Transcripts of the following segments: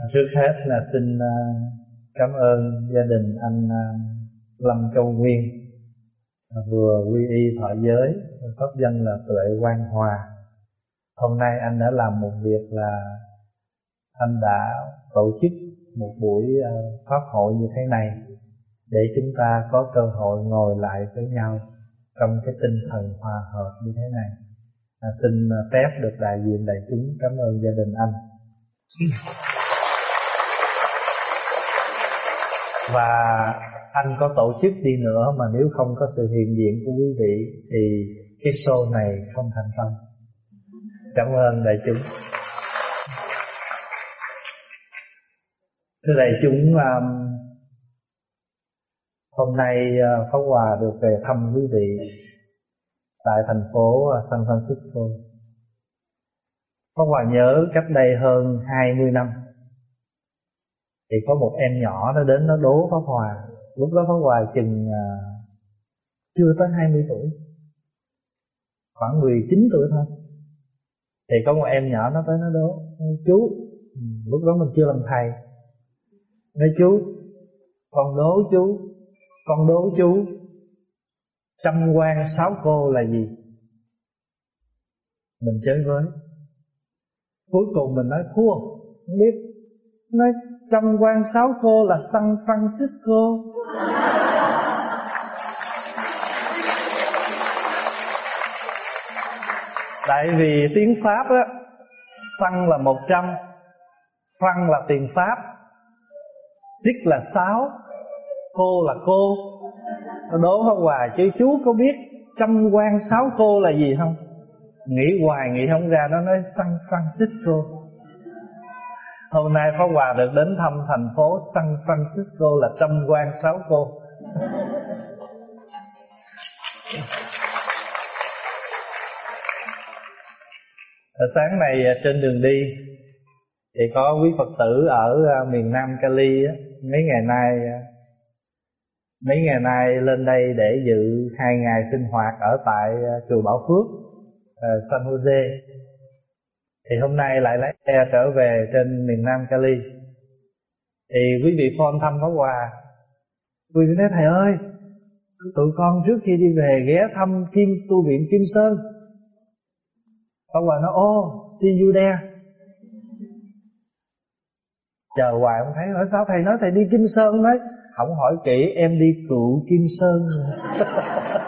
À, trước hết là xin à, cảm ơn gia đình anh à, Lâm Châu Nguyên vừa quy y thọ giới pháp danh là tuệ Quang hòa. Hôm nay anh đã làm một việc là anh đã tổ chức một buổi pháp hội như thế này để chúng ta có cơ hội ngồi lại với nhau trong cái tinh thần hòa hợp như thế này. À, xin phép được đại diện đại chúng cảm ơn gia đình anh. Ừ. và anh có tổ chức đi nữa mà nếu không có sự hiện diện của quý vị thì cái show này không thành công. Cảm ơn đại chúng. Thưa đại chúng um, hôm nay uh, Pháp Hòa được về thăm quý vị tại thành phố uh, San Francisco. Pháp Hòa nhớ cách đây hơn 20 năm thì có một em nhỏ nó đến nó đố Pháp Hòa. Lúc đó Pháp Hòa chừng uh, chưa tới 20 tuổi. Khoảng 19 tuổi thôi. Thì có một em nhỏ nó tới nó đố chú ừ, lúc đó mình chưa làm thầy. Nói chú con đố chú con đố chú trăm quan sáu cô là gì? Mình chơi với. Cuối cùng mình nói thua không biết. Nói trăm quan sáu cô là San Francisco. Tại vì tiếng Pháp á Xăng là một trăm, Franc là tiền Pháp Xích là sáu, Cô là cô. Đố Pháp Hòa chứ chú có biết Trăm quan sáu cô là gì không? Nghĩ hoài nghĩ không ra, Nó nói San Francisco. Hôm nay Pháp Hòa được đến thăm thành phố San Francisco là trăm quan sáu cô. Ờ, sáng nay ờ, trên đường đi, Thì có quý Phật tử ở ờ, miền Nam Cali Mấy ngày nay Mấy ngày nay lên đây để dự hai ngày sinh hoạt ở tại chùa Bảo Phước San Jose thì hôm nay lại lái xe trở về trên miền Nam Cali. Thì quý vị phone thăm Pháp Hòa. Quý vị nói, thầy ơi, tụi con trước khi đi về ghé thăm Kim, tu viện Kim Sơn. Pháp Hòa nói, ô, see you there. Chờ hoài không thấy. Hỏi sao thầy nói thầy đi Kim Sơn đấy? Không hỏi kỹ, em đi cựu Kim Sơn.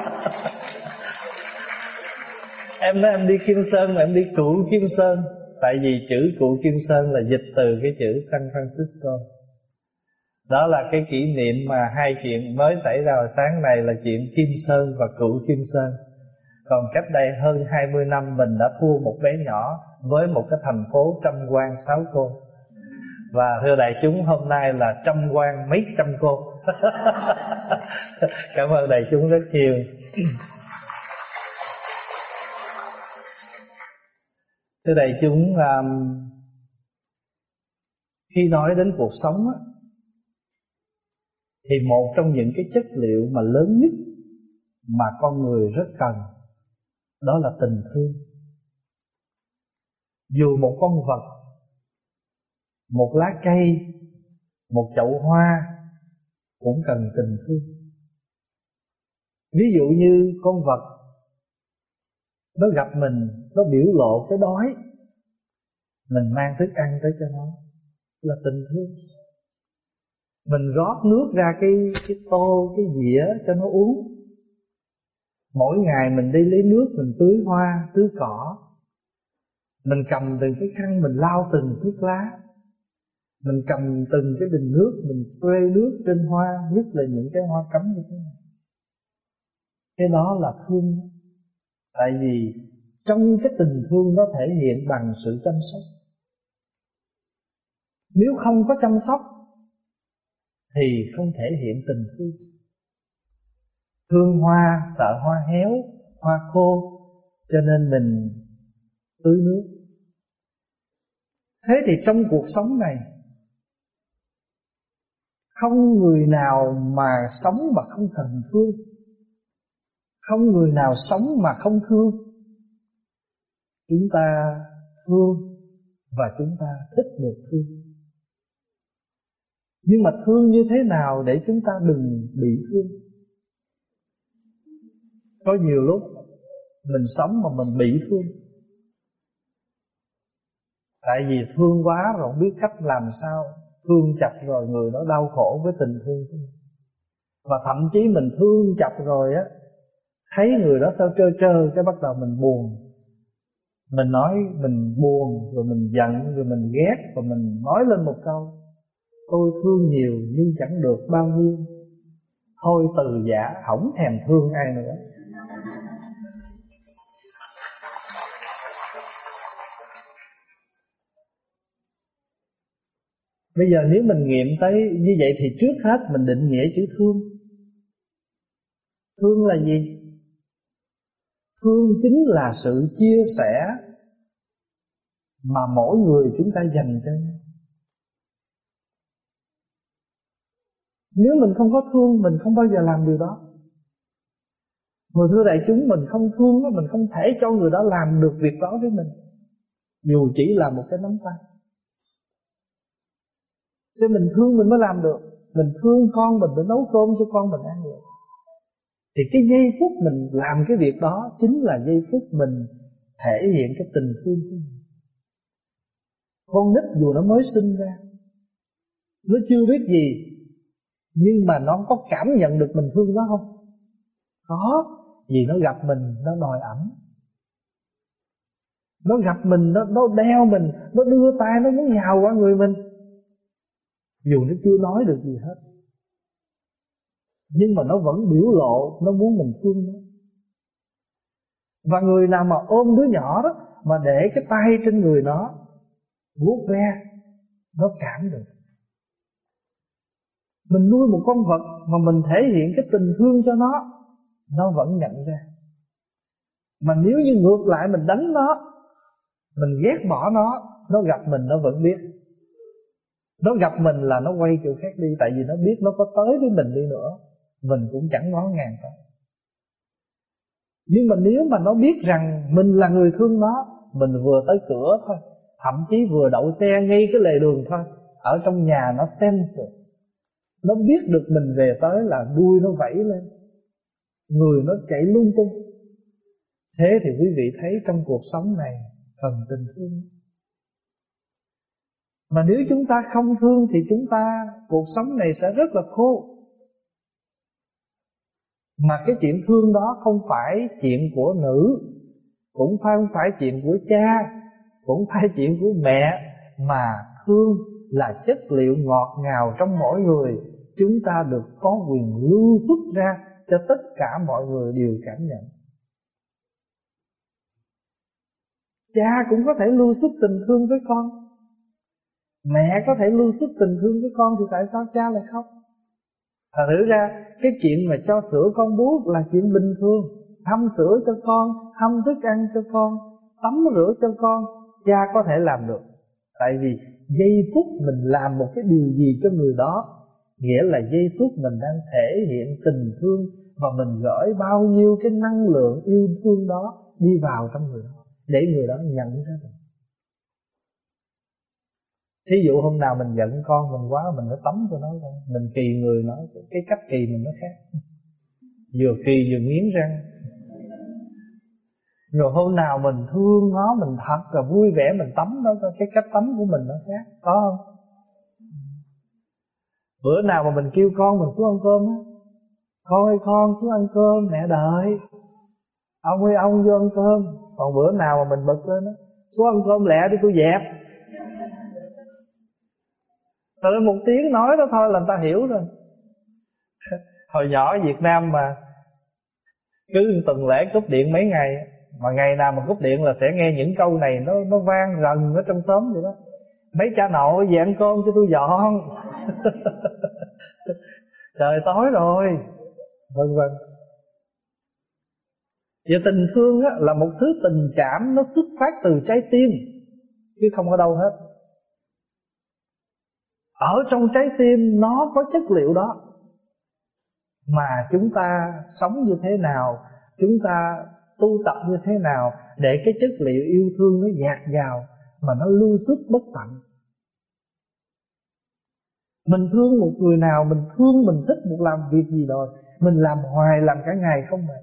em nói em đi Kim Sơn mà em đi cụ Kim Sơn. Tại vì chữ cụ Kim Sơn là dịch từ cái chữ San Francisco. Đó là cái kỷ niệm mà hai chuyện mới xảy ra vào sáng nay là chuyện Kim Sơn và cụ Kim Sơn. Còn cách đây hơn 20 năm mình đã thua một bé nhỏ với một cái thành phố trăm quan sáu cô. Và thưa đại chúng, hôm nay là trăm quan mấy trăm cô. Cảm ơn đại chúng rất nhiều. Thưa đại chúng um, Khi nói đến cuộc sống á, Thì một trong những cái chất liệu mà lớn nhất Mà con người rất cần Đó là tình thương. Dù một con vật Một lá cây Một chậu hoa Cũng cần tình thương. Ví dụ như con vật nó gặp mình, nó biểu lộ cái đói. Mình mang thức ăn tới cho nó, là tình thương. Mình rót nước ra cái cái tô, cái dĩa cho nó uống. Mỗi ngày mình đi lấy nước, mình tưới hoa, tưới cỏ. Mình cầm từng cái khăn, mình lau từng chiếc lá. Mình cầm từng cái bình nước, mình spray nước trên hoa, nhất là những cái hoa cấm như thế này. Cái đó là thương tại vì trong cái tình thương nó thể hiện bằng sự chăm sóc. Nếu không có chăm sóc, thì không thể hiện tình thương. Thương hoa, sợ hoa héo, hoa khô, cho nên mình tưới nước. Thế thì trong cuộc sống này, không người nào mà sống mà không cần thương không người nào sống mà không thương. Chúng ta thương Và chúng ta thích được thương. Nhưng mà thương như thế nào để chúng ta đừng bị thương? Có nhiều lúc mình sống mà mình bị thương. Tại vì thương quá rồi không biết cách làm sao. Thương chặt rồi người đó đau khổ với tình thương và thậm chí mình thương chặt rồi á thấy người đó sao trơ trơ, cái bắt đầu mình buồn. Mình nói mình buồn, rồi mình giận, rồi mình ghét và mình nói lên một câu, tôi thương nhiều nhưng chẳng được bao nhiêu. Thôi từ giả hỏng thèm thương ai nữa. Bây giờ nếu mình nghiệm tới như vậy thì trước hết mình định nghĩa chữ thương. Thương là gì? Thương chính là sự chia sẻ Mà mỗi người chúng ta dành cho nhau. Nếu mình không có thương, Mình không bao giờ làm điều đó. Người thưa đại chúng, Mình không thương Mình không thể cho người đó làm được việc đó với mình, Dù chỉ là một cái nắm tay. Cho mình thương mình mới làm được. Mình thương con mình mới nấu cơm cho con mình ăn được. Thì cái giây phút mình làm cái việc đó Chính là giây phút mình thể hiện cái tình thương của mình. Con nít dù nó mới sinh ra Nó chưa biết gì Nhưng mà nó có cảm nhận được mình thương nó không? Có Vì nó gặp mình nó đòi ẩm Nó gặp mình nó, nó đeo mình Nó đưa tay nó muốn nhào qua người mình. Dù nó chưa nói được gì hết nhưng mà nó vẫn biểu lộ, nó muốn mình thương nó. Và người nào mà ôm đứa nhỏ đó, mà để cái tay trên người nó, vuốt ve, nó cảm được. Mình nuôi một con vật mà mình thể hiện cái tình thương cho nó nó vẫn nhận ra. Mà nếu như ngược lại mình đánh nó, mình ghét bỏ nó nó gặp mình nó vẫn biết. Nó gặp mình là nó quay chỗ khác đi, tại vì nó biết nó có tới với mình đi nữa mình cũng chẳng ngó ngàng tới nhưng mà nếu mà nó biết rằng mình là người thương nó, mình vừa tới cửa thôi, thậm chí vừa đậu xe ngay cái lề đường thôi, ở trong nhà nó xem sense nó biết được mình về tới là đuôi nó vẫy lên, người nó chạy lung tung. Thế thì quý vị thấy trong cuộc sống này Phần tình thương. Mà nếu chúng ta không thương thì chúng ta, cuộc sống này sẽ rất là khô. Mà cái chuyện thương đó không phải chuyện của nữ, cũng không phải chuyện của cha, cũng phải chuyện của mẹ, mà thương là chất liệu ngọt ngào trong mỗi người. Chúng ta được có quyền lưu xuất ra cho tất cả mọi người đều cảm nhận. Cha cũng có thể lưu xuất tình thương với con Mẹ có thể lưu xuất tình thương với con Thì tại sao cha lại không thử ra, Cái chuyện mà cho sữa con bú là chuyện bình thường. Hâm sữa cho con, Hâm thức ăn cho con, Tắm rửa cho con, Cha có thể làm được. Tại vì giây phút mình làm một cái điều gì cho người đó, Nghĩa là giây phút mình đang thể hiện tình thương Và mình gửi bao nhiêu cái năng lượng yêu thương đó Đi vào trong người đó, Để người đó nhận ra được thí dụ hôm nào mình giận con mình quá, mình phải tắm cho nó thôi. Mình kỳ người nó, cái cách kỳ mình nó khác. Vừa kỳ vừa nghiến răng. Rồi hôm nào mình thương nó, mình thật là vui vẻ, mình tắm nó cái cách tắm của mình nó khác, có không? Bữa nào mà mình kêu con mình xuống ăn cơm á, con ơi, con xuống ăn cơm, mẹ đợi. Ông ơi, ông vô ăn cơm. Còn bữa nào mà mình bực lên á, xuống ăn cơm lẹ đi, tôi dẹp rồi một tiếng nói đó thôi là người ta hiểu rồi. Hồi nhỏ ở Việt Nam mà cứ tuần lễ cúp điện mấy ngày mà ngày nào mà cúp điện là sẽ nghe những câu này nó nó vang rần ở trong xóm vậy đó. Mấy cha nội về ăn cơm cho tôi dọn. Trời tối rồi. Vân vân. Vậy tình thương á, là một thứ tình cảm nó xuất phát từ trái tim Chứ không ở đâu hết ở trong trái tim nó có chất liệu đó. Mà chúng ta sống như thế nào, chúng ta tu tập như thế nào để cái chất liệu yêu thương nó dạt vào mà nó lưu sức bất tận. Mình thương một người nào, Mình thương, mình thích một làm việc gì rồi Mình làm hoài làm cả ngày không mệt.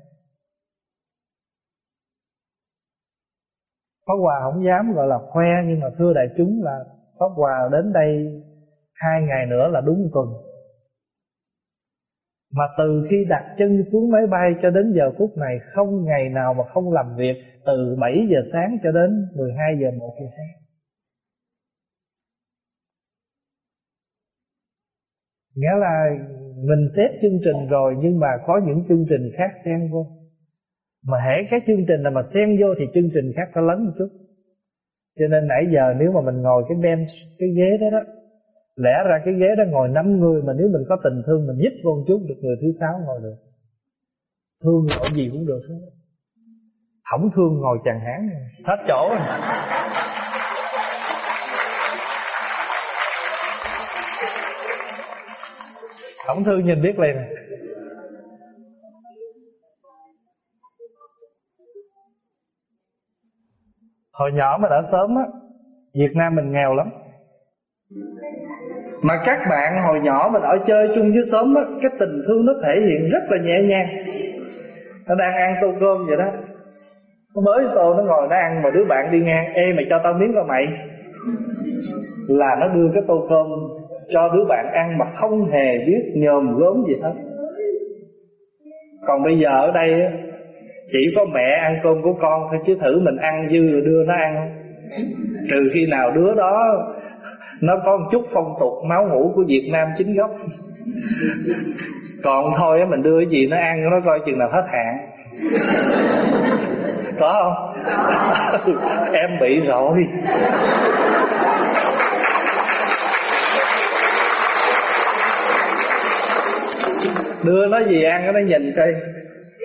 Pháp Hòa không dám gọi là khoe, Nhưng mà thưa đại chúng là Pháp Hòa đến đây Hai ngày nữa là đúng tuần. Mà từ khi đặt chân xuống máy bay Cho đến giờ phút này, Không ngày nào mà không làm việc Từ 7 giờ sáng cho đến 12 giờ 1 giờ sáng. Nghĩa là mình xếp chương trình rồi Nhưng mà có những chương trình khác xen vô. Mà hễ cái chương trình nào mà xen vô Thì chương trình khác phải lấn một chút. Cho nên nãy giờ nếu mà mình ngồi cái bench, Cái ghế đó đó Lẽ ra cái ghế đó ngồi năm người Mà nếu mình có tình thương mình nhích vô một chút, Được người thứ sáu ngồi được. Thương ngồi gì cũng được hết. Không thương ngồi chàng hán. Hết chỗ rồi. Không thương nhìn biết liền. Hồi nhỏ mà đã sớm á, Việt Nam mình nghèo lắm. Mà các bạn hồi nhỏ mình ở chơi chung với sớm á Cái tình thương nó thể hiện rất là nhẹ nhàng. Nó đang ăn tô cơm vậy đó. Nó mới tô, nó ngồi nó ăn, Mà đứa bạn đi ngang, Ê, mày cho tao miếng coi mày. Là nó đưa cái tô cơm cho đứa bạn ăn mà không hề biết nhòm gốm gì hết. Còn bây giờ ở đây chỉ có mẹ ăn cơm của con thôi, chứ thử mình ăn dư rồi đưa nó ăn trừ khi nào đứa đó nó có một chút phong tục máu ngủ của Việt Nam chính gốc. Còn thôi mình đưa cái gì nó ăn nó coi chừng nào hết hạn. Có không? Em bị rồi. Đưa nó gì ăn nó nhìn coi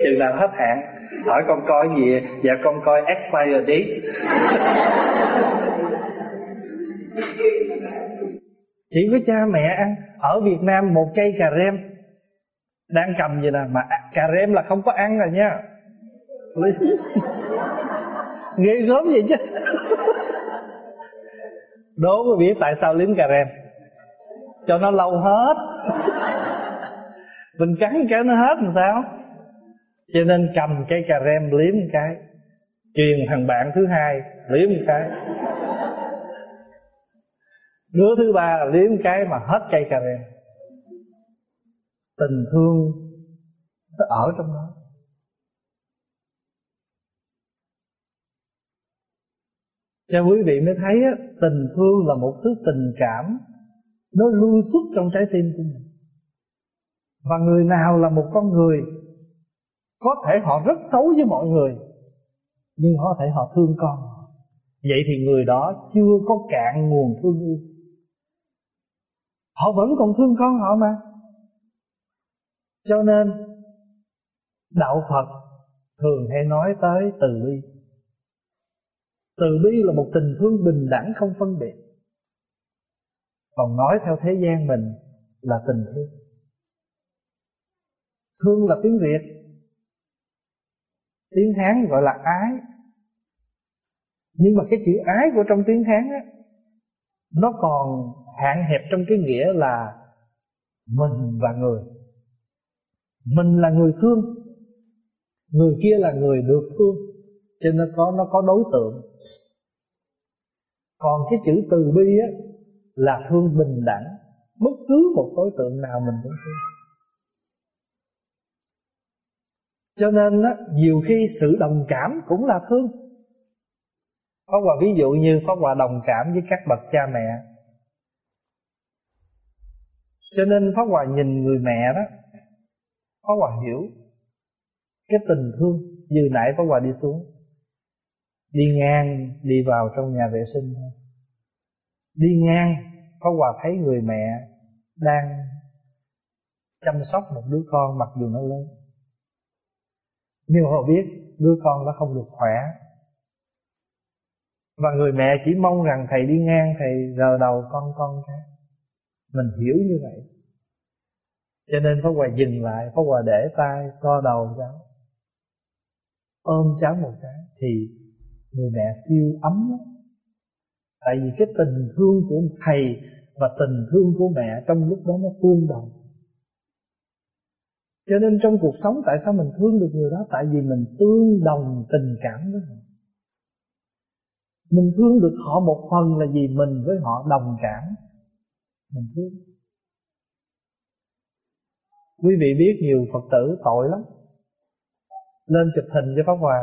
chừng nào hết hạn. Hỏi con coi gì? Dạ con coi expire date chỉ có cha mẹ ăn. Ở Việt Nam một cây cà rem. Đang cầm vậy nè, mà à, cà rem là không có ăn rồi nha. Ghê gớm vậy chứ. Đố có biết tại sao liếm cà rem. Cho nó lâu hết. Mình cắn cái nó hết làm sao? Cho nên cầm cây cà rem liếm một cái. Truyền thằng bạn thứ hai liếm một cái đứa thứ ba liếm cái mà hết cây cà rem tình thương nó ở trong đó. Cho quý vị mới thấy á, tình thương là một thứ tình cảm nó lưu xuất trong trái tim của mình. Và người nào là một con người có thể họ rất xấu với mọi người nhưng có thể họ thương con vậy thì người đó chưa có cạn nguồn thương yêu họ vẫn còn thương con họ mà. Cho nên, đạo phật thường hay nói tới từ bi. Từ bi là một tình thương bình đẳng không phân biệt. Còn nói theo thế gian mình là tình thương. Thương là tiếng Việt. Tiếng Hán gọi là ái. Nhưng mà cái chữ ái của trong tiếng Hán á, Nó còn hạn hẹp trong cái nghĩa là Mình và người. Mình là người thương Người kia là người được thương Cho nên nó có, nó có đối tượng. Còn cái chữ từ bi á Là thương bình đẳng. Bất cứ một đối tượng nào mình cũng thương. Cho nên á, nhiều khi sự đồng cảm cũng là thương. Pháp Hòa ví dụ như Pháp Hòa đồng cảm với các bậc cha mẹ. Cho nên Pháp Hòa nhìn người mẹ đó, Pháp Hòa hiểu Cái tình thương Như nãy Pháp Hòa đi xuống. Đi ngang, đi vào trong nhà vệ sinh thôi. Đi ngang, Pháp Hòa thấy người mẹ Đang chăm sóc một đứa con mặc dù nó lớn. Nhưng họ biết đứa con nó không được khỏe Và người mẹ chỉ mong rằng thầy đi ngang, Thầy rờ đầu con con cái. Mình hiểu như vậy. Cho nên Pháp Hòa dừng lại, Pháp Hòa để tay so đầu cháu. Ôm cháu một cái Thì người mẹ siêu ấm lắm. Tại vì cái tình thương của thầy và tình thương của mẹ trong lúc đó nó tương đồng. Cho nên trong cuộc sống tại sao mình thương được người đó? Tại vì mình tương đồng tình cảm với họ. Mình thương được họ một phần là vì mình với họ đồng cảm mình thương quý vị biết nhiều phật tử tội lắm. Lên chụp hình cho pháp hòa.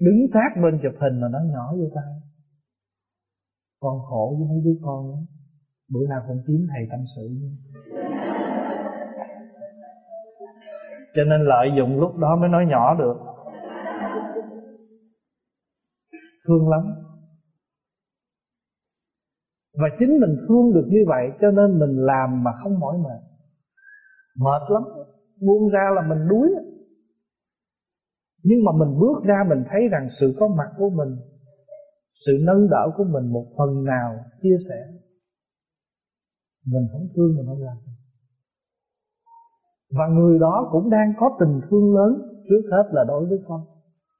Đứng sát bên chụp hình mà nói nhỏ vô tay. Con khổ với mấy đứa con lắm. Bữa nào con kiếm thầy tâm sự cho nên lợi dụng lúc đó mới nói nhỏ được. Thương lắm và chính mình thương được như vậy cho nên mình làm mà không mỏi mệt. Mệt lắm. Buông ra là mình đuối. Nhưng mà mình bước ra mình thấy rằng sự có mặt của mình, sự nâng đỡ của mình một phần nào chia sẻ. Mình không thương, mình không làm. Và người đó cũng đang có tình thương lớn trước hết là đối với con.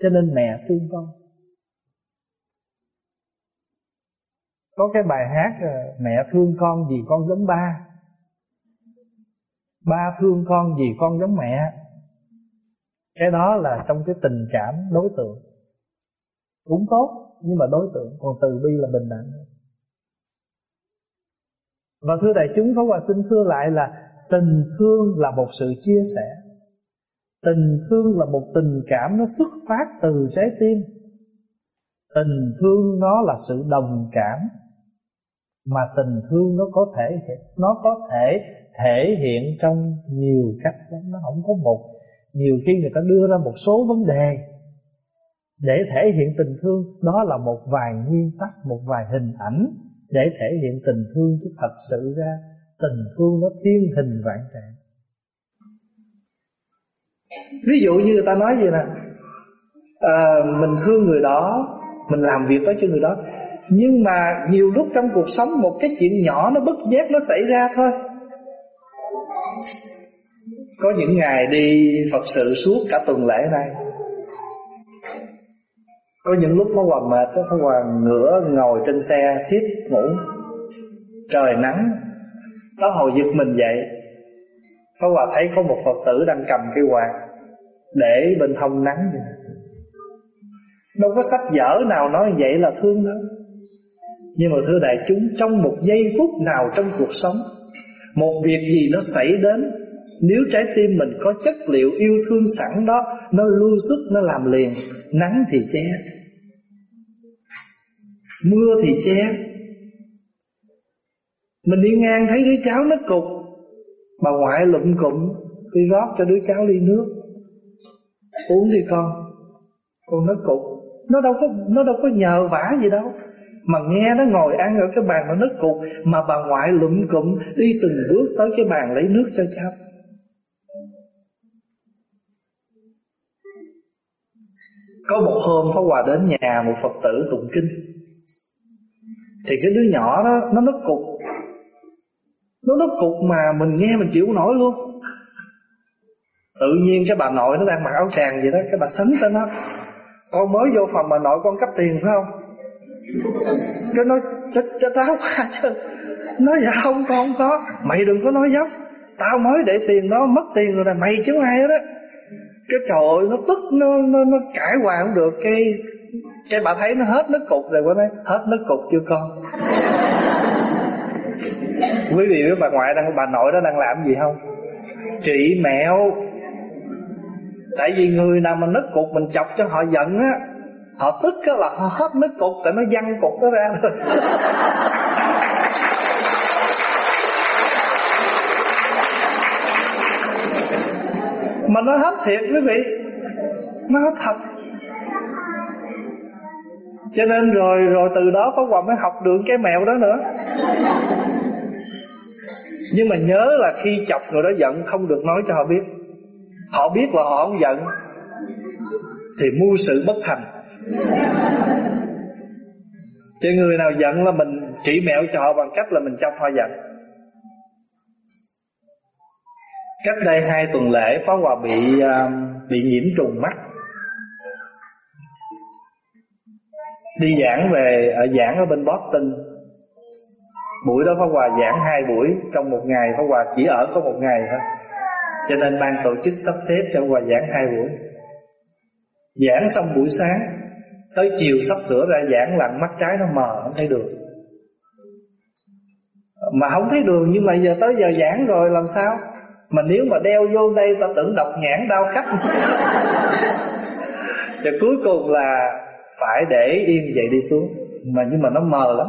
Cho nên mẹ thương con. Có cái bài hát ờ, mẹ thương con vì con giống ba. Ba thương con vì con giống mẹ. Cái đó là trong cái tình cảm đối tượng. Cũng tốt, nhưng mà đối tượng còn từ bi là bình đẳng. Và thưa đại chúng, Pháp Hòa xin thưa lại là tình thương là một sự chia sẻ. Tình thương là một tình cảm nó xuất phát từ trái tim. Tình thương nó là sự đồng cảm mà tình thương nó có thể nó có thể thể hiện trong nhiều cách nó không có một nhiều khi người ta đưa ra một số vấn đề để thể hiện tình thương đó là một vài nguyên tắc một vài hình ảnh để thể hiện tình thương. Chứ thật sự ra tình thương nó thiên hình vạn trạng. Ví dụ như người ta nói gì nè à, mình thương người đó mình làm việc đó cho người đó nhưng mà nhiều lúc trong cuộc sống một cái chuyện nhỏ nó bất giác nó xảy ra thôi. Có những ngày đi Phật sự suốt cả tuần lễ này Có những lúc nó Hòa mệt, Nó Hòa ngửa, ngồi trên xe, thiếp ngủ. Trời nắng, Nó hồi giật mình dậy. Pháp Hòa thấy có một Phật tử đang cầm cây quạt Để bên hông nắng. Vậy Đâu có sách vở nào nói vậy là thương đâu nhưng mà thưa đại chúng, Trong một giây phút nào trong cuộc sống, Một việc gì nó xảy đến, nếu trái tim mình có chất liệu yêu thương sẵn đó, Nó lưu sức nó làm liền, Nắng thì che, Mưa thì che. Mình đi ngang thấy đứa cháu nó cục, Bà ngoại lụm cụm, Đi rót cho đứa cháu ly nước. Uống đi con Con nó cục. Nó đâu có, nó đâu có nhờ vả gì đâu mà nghe nó ngồi ăn ở cái bàn nó nứt cục, Mà bà ngoại lụm cụm Đi từng bước tới cái bàn lấy nước cho cháu Có một hôm Pháp Hòa đến nhà một Phật tử tụng kinh. Thì cái đứa nhỏ đó, Nó nứt cục. Nó nứt cục mà mình nghe mình chịu nổi luôn. Tự nhiên cái bà nội nó đang mặc áo tràng vậy đó, Cái bà sấn tên nó. Con mới vô phòng bà nội, con cấp tiền phải không? Cho nói cho, cho táo qua chứ. Nói dạ không con không có. Mày đừng có nói dốc. Tao mới để tiền nó mất tiền rồi là mày chứ ai hết á. Cái trời nó tức nó nó nó cãi hoài không được. Cái cái bà thấy nó hết nước cục rồi bà nói hết nước cục chưa con? Quý vị với bà ngoại đang bà nội đó đang làm gì không? Trị mẹo. Tại vì người nào mà nứt cục mình chọc cho họ giận á họ tức cái là họ hết nứt cục tại nó văng cục đó ra rồi Mà nó hết thiệt quý vị. Nó hết thật. Cho nên rồi rồi từ đó có Hòa mới học được cái mèo đó nữa. Nhưng mà nhớ là khi chọc người đó giận, Không được nói cho họ biết. Họ biết là họ không giận, Thì mưu sự bất thành. Cho người nào giận là mình chỉ mẹo cho họ bằng cách là mình chọc họ giận. Cách đây hai tuần lễ phó Hòa bị uh, bị nhiễm trùng mắt. Đi giảng về ở giảng ở bên Boston. Buổi đó Pháp Hòa giảng hai buổi trong một ngày. Pháp Hòa chỉ ở có một ngày thôi. Cho nên ban tổ chức sắp xếp cho Hòa giảng hai buổi. Giảng xong buổi sáng tới chiều sắp sửa ra giảng lặng mắt trái nó mờ, không thấy đường. Mà không thấy đường, nhưng mà giờ tới giờ giảng rồi, làm sao? Mà nếu mà đeo vô đây, ta tưởng đọc nhãn đau khắp Và cuối cùng là phải để yên vậy đi xuống. Mà nhưng mà nó mờ lắm.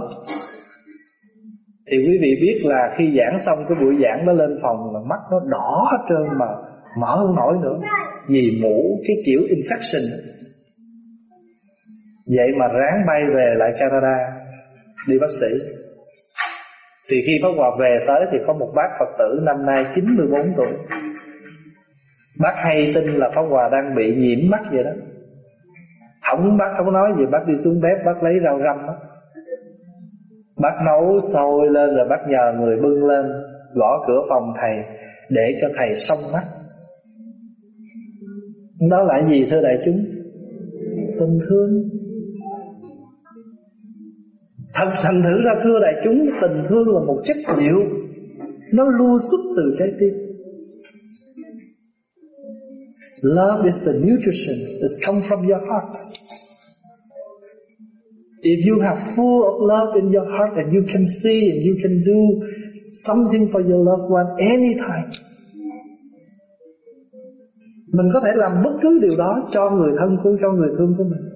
Thì quý vị biết là khi giảng xong cái buổi giảng nó lên phòng là mắt nó đỏ hết trơn mà mở không nổi nữa. Vì mũ cái kiểu infection. Vậy mà ráng bay về lại Canada, Đi bác sĩ. Thì khi Pháp Hòa về tới Thì có một bác Phật tử năm nay 94 tuổi. Bác hay tin là Pháp Hòa đang bị nhiễm mắt vậy đó. Không, bác không nói gì, Bác đi xuống bếp, bác lấy rau răm đó. Bác nấu sôi lên rồi bác nhờ người bưng lên, Gõ cửa phòng thầy Để cho thầy xong mắt. Đó là gì thưa đại chúng? Tình thương. Thật thành thử ra, thưa đại chúng, Tình thương là một chất liệu Nó lưu xuất từ trái tim Love is the nutrition that's come from your heart. If you have full of love in your heart and you can see and you can do something for your loved one anytime. Mình có thể làm bất cứ điều đó cho người thân của, cho người thương của mình.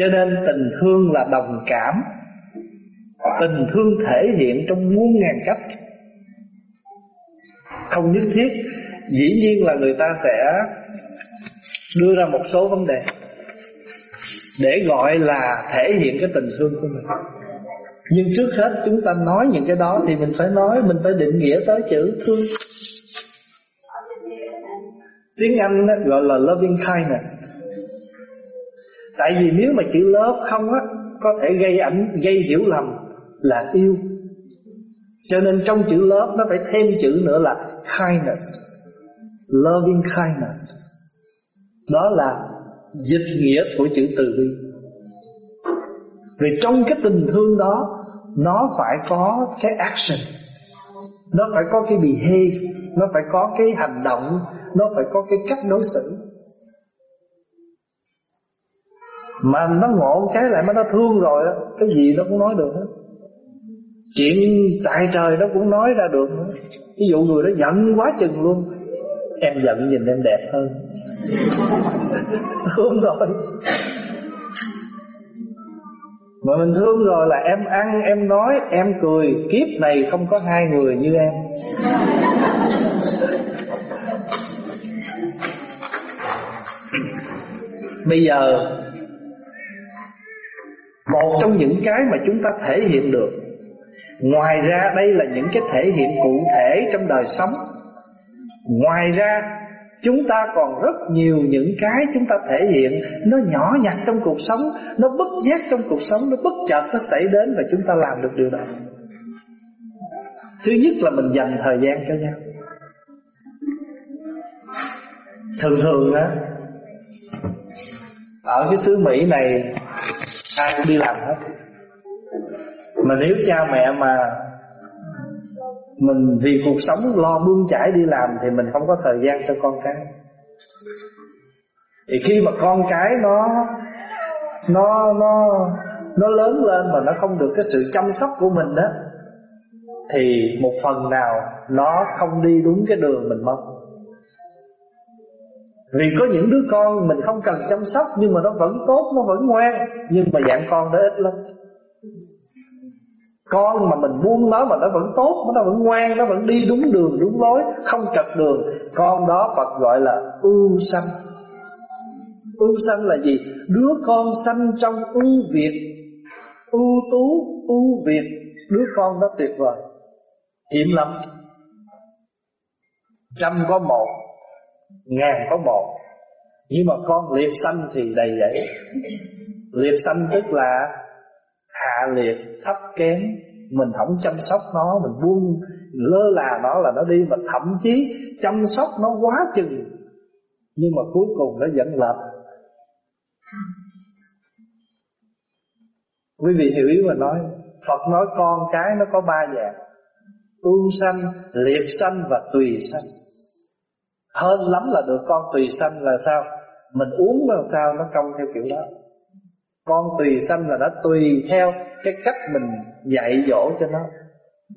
Cho nên tình thương là đồng cảm. Tình thương thể hiện trong muôn ngàn cách. Không nhất thiết dĩ nhiên là người ta sẽ đưa ra một số vấn đề để gọi là thể hiện cái tình thương của mình nhưng trước hết chúng ta nói những cái đó thì mình phải nói, mình phải định nghĩa tới chữ thương tiếng anh gọi là loving kindness tại vì nếu mà chữ love không á, có thể gây ảnh, gây hiểu lầm là yêu. Cho nên trong chữ love nó phải thêm chữ nữa là kindness, loving kindness. Đó là dịch nghĩa của chữ từ bi. Vì trong cái tình thương đó, nó phải có cái action. Nó phải có cái behave nó phải có cái hành động, nó phải có cái cách đối xử mà nó ngộ cái lại mà nó thương rồi đó cái gì nó cũng nói được hết. Chuyện tại trời nó cũng nói ra được ví dụ người đó giận quá chừng luôn. Em giận nhìn em đẹp hơn. Thương rồi. Mà mình thương rồi là em ăn, em nói, em cười. Kiếp này không có hai người như em. Bây giờ một trong những cái mà chúng ta thể hiện được. Ngoài ra, đây là những cái thể hiện cụ thể trong đời sống. Ngoài ra, Chúng ta còn rất nhiều những cái chúng ta thể hiện, Nó nhỏ nhặt trong cuộc sống, Nó bất giác trong cuộc sống, Nó bất chợt nó xảy đến Và chúng ta làm được điều đó. Thứ nhất là mình dành thời gian cho nhau. Thường thường á, Ở cái xứ Mỹ này Ai cũng đi làm hết. Mà nếu cha mẹ mà mình vì cuộc sống lo bươn chải đi làm Thì mình không có thời gian cho con cái. Thì khi mà con cái nó Nó Nó Nó lớn lên mà nó không được cái sự chăm sóc của mình đó, Thì một phần nào Nó không đi đúng cái đường mình mong vì có những đứa con mình không cần chăm sóc Nhưng mà nó vẫn tốt, nó vẫn ngoan Nhưng mà dạng con đó ít lắm. Con mà mình buông nó mà nó vẫn tốt Nó vẫn ngoan, nó vẫn đi đúng đường, đúng lối Không trật đường Con đó Phật gọi là ưu sanh. Ưu sanh là gì? Đứa con sanh trong ưu việt. Ưu tú, ưu việt. Đứa con đó tuyệt vời. Hiểm lắm. Trăm có một. Ngàn có một. Nhưng mà con liệt sanh thì đầy dẫy. Liệt sanh tức là hạ liệt thấp kém. Mình không chăm sóc nó mình buông lơ là nó là nó đi. Mà thậm chí chăm sóc nó quá chừng. Nhưng mà cuối cùng nó vẫn lệch quý vị hiểu ý mà nói. Phật nói con cái nó có ba dạng. Ưu sanh, liệt sanh và tùy sanh. Hơn lắm là được con tùy sanh là sao? Mình uống làm sao nó công theo kiểu đó? Con tùy sanh là nó tùy theo cái cách mình dạy dỗ cho nó.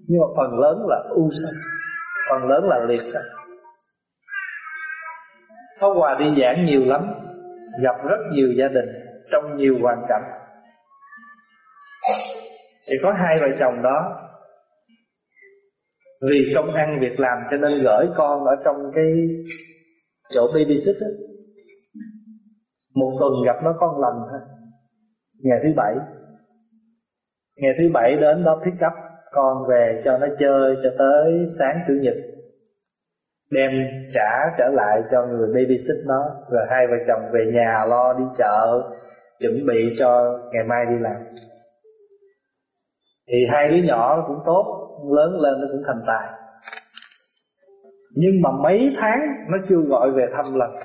Nhưng mà phần lớn là ưu sanh, Phần lớn là liệt sanh. Pháp Hòa đi giảng nhiều lắm, Gặp rất nhiều gia đình Trong nhiều hoàn cảnh. Thì có hai vợ chồng đó vì công ăn việc làm Cho nên gửi con ở trong cái Chỗ babysit á. Một tuần gặp nó con lần thôi. Ngày thứ bảy. Ngày thứ bảy đến đó pick up Con về cho nó chơi Cho tới sáng chủ nhật. Đem trả trở lại cho người babysit nó. Rồi hai vợ chồng về nhà lo đi chợ, chuẩn bị cho ngày mai đi làm. Thì hai đứa nhỏ cũng tốt lớn lên nó cũng thành tài. Nhưng mà mấy tháng nó chưa gọi về thăm lần.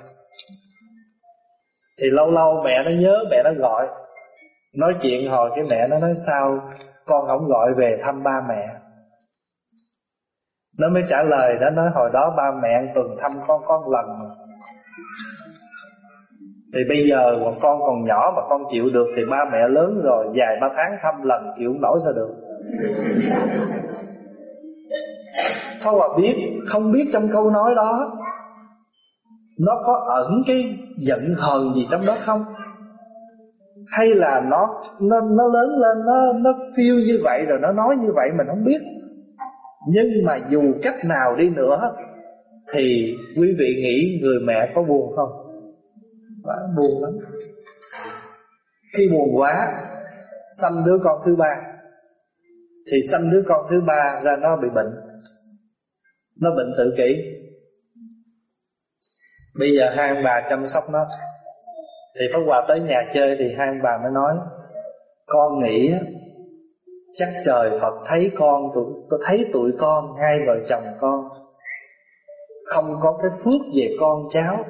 Thì lâu lâu mẹ nó nhớ, mẹ nó gọi. Nói chuyện hồi cái mẹ nó nói sao, con không gọi về thăm ba mẹ. Nó mới trả lời, nó nói, hồi đó ba mẹ từng thăm con con lần. Thì bây giờ mà con còn nhỏ mà con chịu được Thì ba mẹ lớn rồi, Dài ba tháng thăm lần chịu không nổi sao được. Thôi là biết, Không biết trong câu nói đó, Nó có ẩn cái giận hờn gì trong đó không? Hay là nó nó nó lớn lên, Nó nó phiêu như vậy rồi nó nói như vậy mình không biết? Nhưng mà dù cách nào đi nữa, Thì quý vị nghĩ người mẹ có buồn không? Quá buồn lắm. Khi buồn quá Xăm đứa con thứ ba. Thì sanh đứa con thứ ba ra nó bị bệnh. Nó bệnh tự kỷ. Bây giờ hai ông bà chăm sóc nó. Thì Pháp Hòa tới nhà chơi Thì hai ông bà mới nói, Con nghĩ Chắc trời Phật thấy con tụi, Tôi thấy tụi con Hai vợ chồng con. Không có cái phước về con cháu.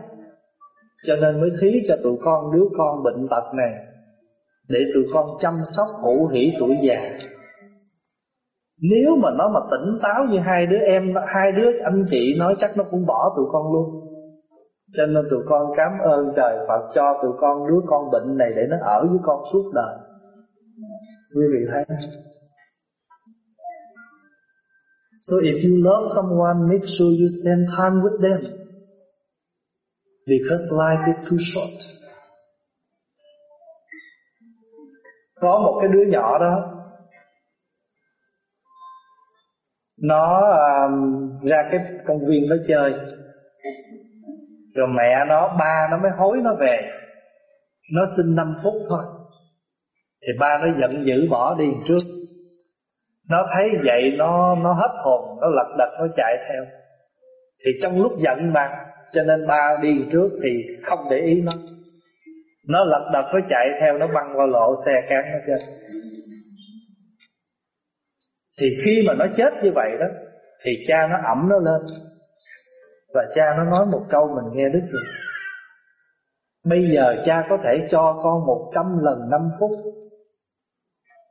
Cho nên mới thí cho tụi con Đứa con bệnh tật này, Để tụi con chăm sóc, hữu hỷ tuổi già. Nếu mà nó mà tỉnh táo như hai đứa em Hai đứa anh chị nói chắc nó cũng bỏ tụi con luôn cho nên tụi con cảm ơn trời Phật cho tụi con đứa con bệnh này để nó ở với con suốt đời Quý vị thấy So if you love someone, make sure you spend time with them. Because life is too short. Có một cái đứa nhỏ đó Nó um, ra cái công viên nó chơi. Rồi mẹ nó, ba nó mới hối nó về. Nó xin 5 phút thôi. Thì ba nó giận dữ bỏ đi trước nó thấy vậy nó nó hết hồn nó lật đật nó chạy theo. Thì trong lúc giận mà cho nên ba đi trước thì không để ý nó. Nó lật đật nó chạy theo nó băng qua lộ xe cán nó chết thì khi mà nó chết như vậy đó, thì cha nó ẩm nó lên. Và cha nó nói một câu mình nghe đứt rồi bây giờ cha có thể cho con một trăm lần năm phút.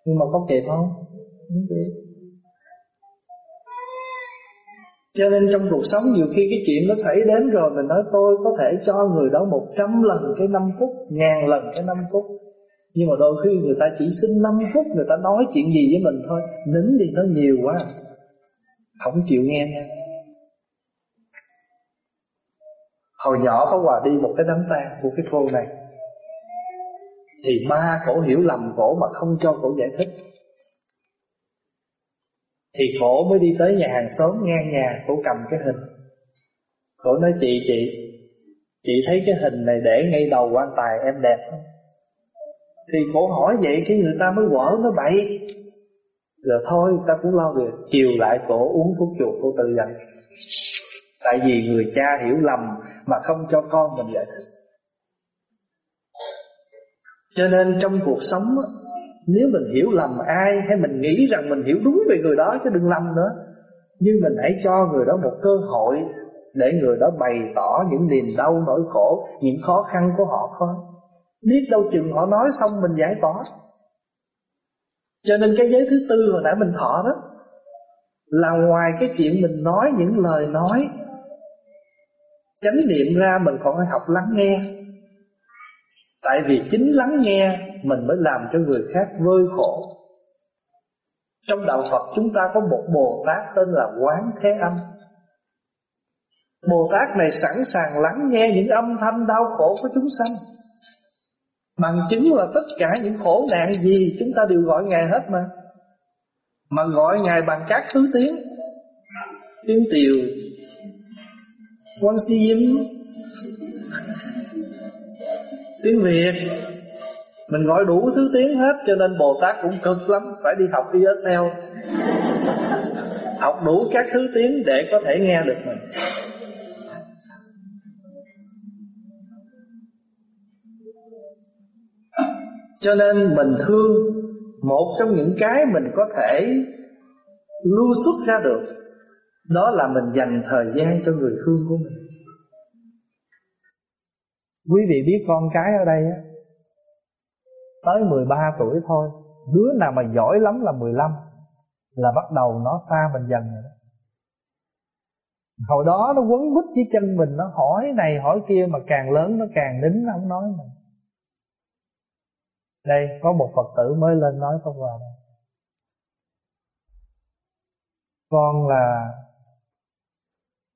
Nhưng mà có kịp không? Không kịp. Cho nên trong cuộc sống nhiều khi cái chuyện nó xảy đến rồi, Mình nói tôi có thể cho người đó một trăm lần cái năm phút, Ngàn lần cái năm phút. Nhưng mà đôi khi người ta chỉ xin 5 phút Người ta nói chuyện gì với mình thôi. Nín thì nó nhiều quá. Không chịu nghe nha. Hồi nhỏ có hòa đi một cái đám tang của cái cô này. Thì ba cổ hiểu lầm cổ mà không cho cổ giải thích. Thì cổ mới đi tới nhà hàng xóm ngang nhà Cổ cầm cái hình. Cổ nói, chị chị Chị thấy cái hình này để ngay đầu quan tài em đẹp không? Thì cổ hỏi vậy cái người ta mới quở, nó bậy. Rồi thôi, ta cũng lo việc, Chiều lại cổ uống thuốc chuột cổ tự dạy Tại vì người cha hiểu lầm Mà không cho con mình giải thích. Cho nên trong cuộc sống nếu mình hiểu lầm ai Hay mình nghĩ rằng mình hiểu đúng về người đó, Chứ đừng lầm nữa. Nhưng mình hãy cho người đó một cơ hội Để người đó bày tỏ những niềm đau nỗi khổ, Những khó khăn của họ thôi. Biết đâu chừng họ nói xong mình giải tỏa. Cho nên cái giới thứ tư hồi nãy mình thọ đó, Là ngoài cái chuyện mình nói những lời nói, Chánh niệm ra mình còn phải học lắng nghe. Tại vì chính lắng nghe Mình mới làm cho người khác vơi khổ. Trong đạo Phật chúng ta có một Bồ Tát tên là Quán Thế Âm. Bồ Tát này sẵn sàng lắng nghe những âm thanh đau khổ của chúng sanh. Bằng chứng là tất cả những khổ nạn gì chúng ta đều gọi Ngài hết mà. Mà gọi Ngài bằng các thứ tiếng. Tiếng tiều. Quan si diêm Tiếng Việt. Mình gọi đủ thứ tiếng hết, Cho nên Bồ Tát cũng cực lắm. Phải đi học ESL Học đủ các thứ tiếng để có thể nghe được mình. Cho nên mình thương Một trong những cái mình có thể Lưu xuất ra được, Đó là mình dành thời gian cho người thương của mình. Quý vị biết con cái ở đây á, Tới 13 tuổi thôi, Đứa nào mà giỏi lắm là 15 Là bắt đầu nó xa mình dần rồi đó. Hồi đó nó quấn quýt với chân mình, Nó hỏi này hỏi kia Mà càng lớn nó càng nín, nó không nói mình đây, có một Phật tử mới lên nói không hòa đây. Con là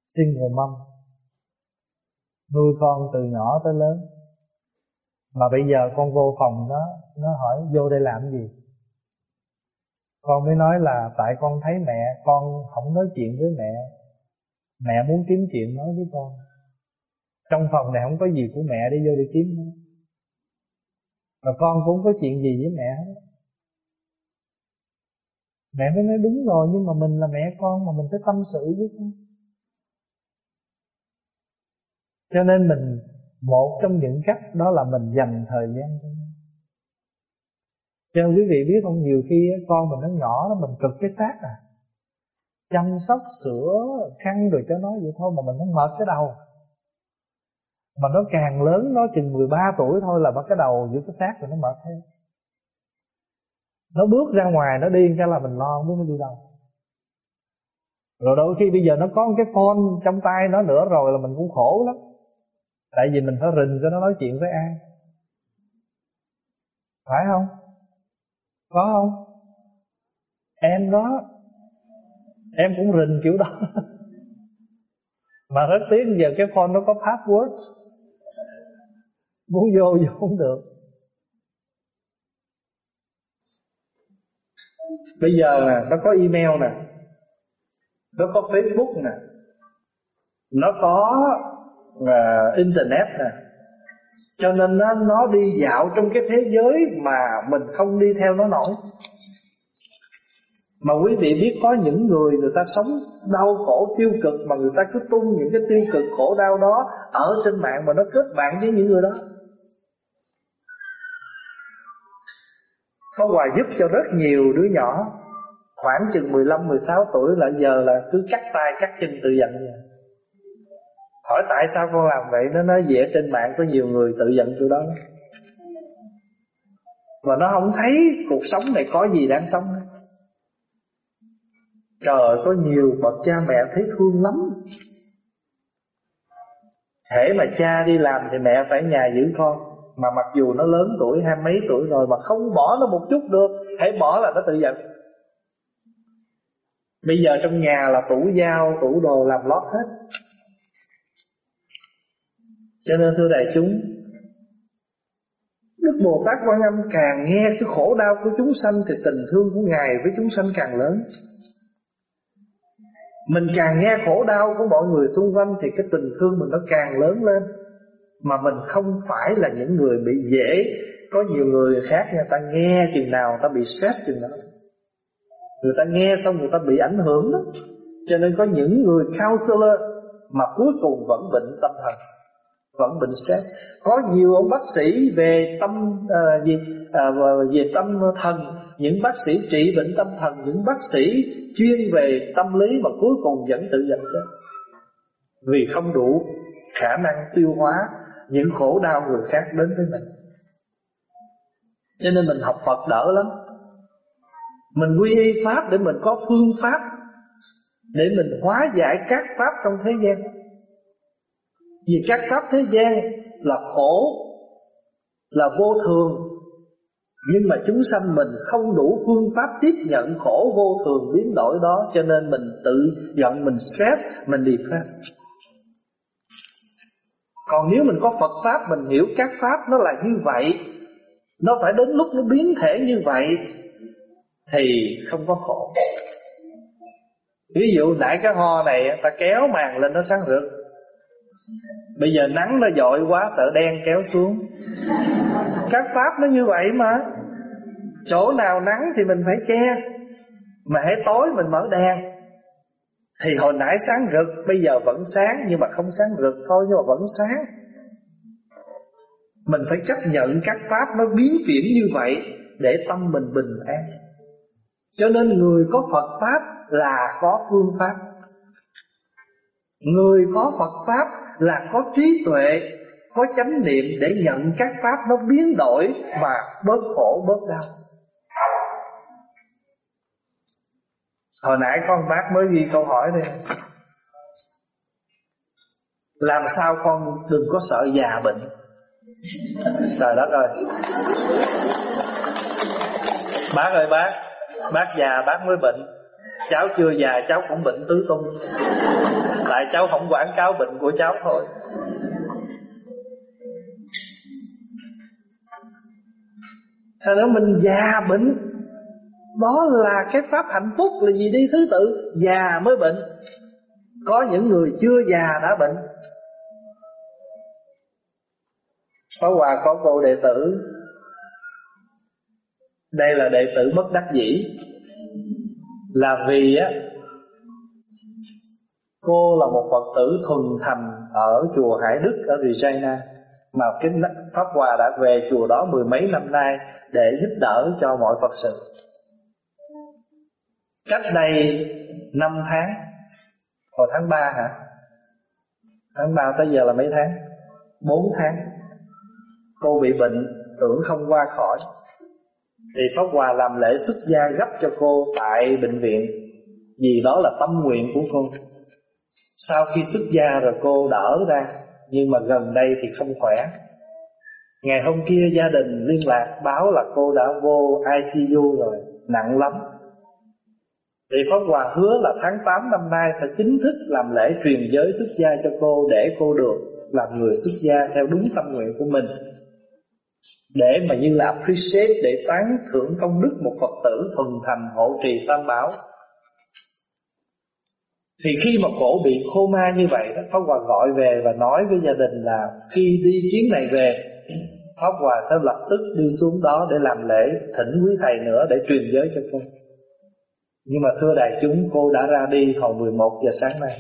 single mom Nuôi con từ nhỏ tới lớn. Mà bây giờ con vô phòng nó Nó hỏi, vô đây làm gì? Con mới nói là, Tại con thấy mẹ Con không nói chuyện với mẹ. Mẹ muốn kiếm chuyện nói với con. Trong phòng này không có gì của mẹ để vô đi kiếm nữa và con cũng có chuyện gì với mẹ hết. Mẹ mới nói đúng rồi, Nhưng mà mình là mẹ con Mà mình phải tâm sự với con. Cho nên mình, Một trong những cách đó là mình dành thời gian cho nhau. Cho nên quý vị biết không, Nhiều khi con mình nó nhỏ đó Mình cực cái xác à. Chăm sóc sữa khăn rồi cho nó vậy thôi, Mà mình không mệt cái đầu mà nó càng lớn, nó chừng 13 tuổi thôi là bắt cái đầu giữa cái xác rồi nó mệt theo nó bước ra ngoài, nó điên cái là mình lo, không biết nó đi đâu. Rồi đôi khi bây giờ nó có cái phone trong tay nó nữa rồi là mình cũng khổ lắm. Tại vì mình phải rình cho nó nói chuyện với ai. Phải không? Có không? Em đó, em cũng rình kiểu đó. Mà rất tiếc giờ cái phone nó có password muốn vô vô không được. Bây giờ nè nó có email nè nó có facebook nè nó có uh, internet nè. Cho nên nó, nó đi dạo trong cái thế giới mà mình không đi theo nó nổi. Mà quý vị biết có những người người ta sống đau khổ tiêu cực Mà người ta cứ tung những cái tiêu cực khổ đau đó Ở trên mạng mà nó kết bạn với những người đó. Có quà giúp cho rất nhiều đứa nhỏ, Khoảng chừng 15-16 tuổi là giờ là cứ cắt tay, cắt chân tự giận vậy. Hỏi tại sao con làm vậy? Nó nói dễ trên mạng có nhiều người tự giận chỗ đó. Mà nó không thấy cuộc sống này có gì đáng sống. Trời có nhiều bậc cha mẹ thấy thương lắm. Thể mà cha đi làm thì mẹ phải nhà giữ con. Mà mặc dù nó lớn tuổi hai mấy tuổi rồi Mà không bỏ nó một chút được Hãy bỏ là nó tự giận. Bây giờ trong nhà là tủ dao, tủ đồ làm lót hết. Cho nên thưa đại chúng Đức Bồ Tát Quan Âm càng nghe cái khổ đau của chúng sanh Thì tình thương của Ngài với chúng sanh càng lớn. Mình càng nghe khổ đau của mọi người xung quanh Thì cái tình thương mình nó càng lớn lên. Mà mình không phải là những người bị dễ Có nhiều người khác người ta nghe chừng nào ta bị stress chừng đó Người ta nghe xong người ta bị ảnh hưởng đó. Cho nên có những người counselor Mà cuối cùng vẫn bệnh tâm thần Vẫn bệnh stress. Có nhiều ông bác sĩ về tâm uh, gì, uh, Về tâm thần. Những bác sĩ trị bệnh tâm thần những bác sĩ chuyên về tâm lý mà cuối cùng vẫn tự giận chết vì không đủ khả năng tiêu hóa những khổ đau người khác đến với mình. Cho nên mình học Phật đỡ lắm. Mình quy y Pháp để mình có phương pháp Để mình hóa giải các Pháp trong thế gian. Vì các Pháp thế gian là khổ Là vô thường. Nhưng mà chúng sanh mình không đủ phương pháp tiếp nhận khổ vô thường biến đổi đó Cho nên mình tự giận mình stress, mình depressed. Còn nếu mình có Phật Pháp, Mình hiểu các Pháp nó là như vậy, Nó phải đến lúc nó biến thể như vậy, thì không có khổ. Ví dụ nãy cái ho này, ta kéo màn lên nó sáng rực. Bây giờ nắng nó dội quá, sợ đen kéo xuống. Các pháp nó như vậy mà. Chỗ nào nắng thì mình phải che, mà hãy tối mình mở đèn thì hồi nãy sáng rực, bây giờ vẫn sáng, nhưng mà không sáng rực thôi, nhưng mà vẫn sáng. Mình phải chấp nhận các pháp nó biến chuyển như vậy để tâm mình bình an. Cho nên người có Phật Pháp là có phương pháp. Người có Phật Pháp là có trí tuệ, Có chánh niệm để nhận các Pháp nó biến đổi Và bớt khổ, bớt đau. Hồi nãy con bác mới ghi câu hỏi đây Làm sao con đừng có sợ già bệnh? Trời đất ơi. Bác ơi, bác. Bác già, bác mới bệnh. Cháu chưa già, cháu cũng bệnh tứ tung. Tại cháu không quảng cáo bệnh của cháu thôi. Thế nếu mình già bệnh đó là cái pháp hạnh phúc là gì đi thứ tự, Già mới bệnh. Có những người chưa già đã bệnh. Pháp Hòa có cô đệ tử. Đây là đệ tử bất đắc dĩ. Là vì á, cô là một phật tử thuần thành ở chùa Hải Đức ở Regina, mà cái pháp hòa đã về chùa đó mười mấy năm nay để giúp đỡ cho mọi phật sự cách đây năm tháng. Hồi tháng 3 hả? Tháng 3 tới giờ là mấy tháng? 4 tháng. Cô bị bệnh, tưởng không qua khỏi. Thì Pháp Hòa làm lễ xuất gia gấp cho cô tại bệnh viện. Vì đó là tâm nguyện của cô. Sau khi xuất gia rồi cô đỡ ra, Nhưng mà gần đây thì không khỏe. Ngày hôm kia gia đình liên lạc báo là cô đã vô ICU rồi, Nặng lắm. Thì Pháp Hòa hứa là tháng 8 năm nay sẽ chính thức làm lễ truyền giới xuất gia cho cô Để cô được làm người xuất gia theo đúng tâm nguyện của mình. Để mà như là appreciate, để tán thưởng công đức một Phật tử thuần thành hộ trì tam bảo. Thì khi mà cổ bị khô ma như vậy Pháp Hòa gọi về và nói với gia đình là Khi đi chuyến này về, Pháp Hòa sẽ lập tức đi xuống đó để làm lễ Thỉnh quý thầy nữa để truyền giới cho cô. Nhưng mà thưa đại chúng, cô đã ra đi hồi 11 giờ sáng nay.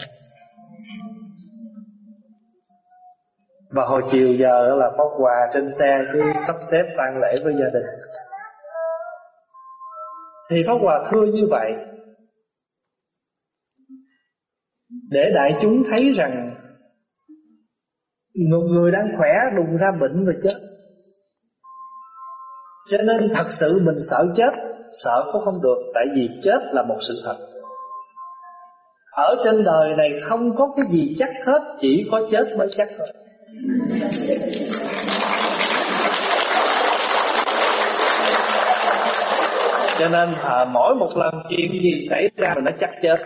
Và hồi chiều giờ là bóc quà trên xe Chứ sắp xếp tang lễ với gia đình. Thì Pháp Hòa thưa như vậy, Để đại chúng thấy rằng Một người đang khỏe đùng ra bệnh rồi chết. Cho nên thật sự mình sợ chết. Sợ cũng không được Tại vì chết là một sự thật. Ở trên đời này không có cái gì chắc hết Chỉ có chết mới chắc thôi. Cho nên à, mỗi một lần chuyện gì xảy ra mình nó chắc chết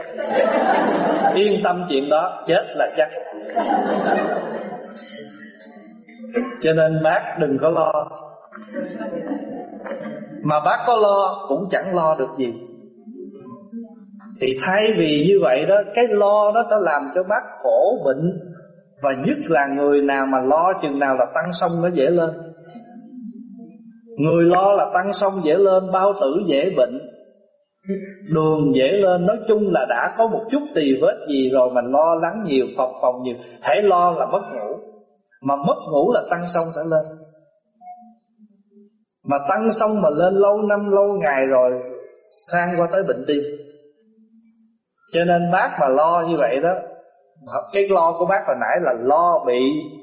yên tâm chuyện đó chết là chắc. Cho nên bác đừng có lo mà bác có lo cũng chẳng lo được gì. Thì thay vì như vậy đó cái lo nó sẽ làm cho bác khổ bệnh. Và nhất là người nào mà lo chừng nào là tăng sông nó dễ lên. Người lo là tăng sông dễ lên Bao tử dễ bệnh. Đường dễ lên Nói chung là đã có một chút tì vết gì rồi Mà lo lắng nhiều, phòng phòng nhiều. Hãy lo là mất ngủ. Mà mất ngủ là tăng sông sẽ lên. Mà tăng xong mà lên lâu, năm lâu, ngày rồi, Sang qua tới bệnh tim. Cho nên bác mà lo như vậy đó, cái lo của bác hồi nãy là lo bị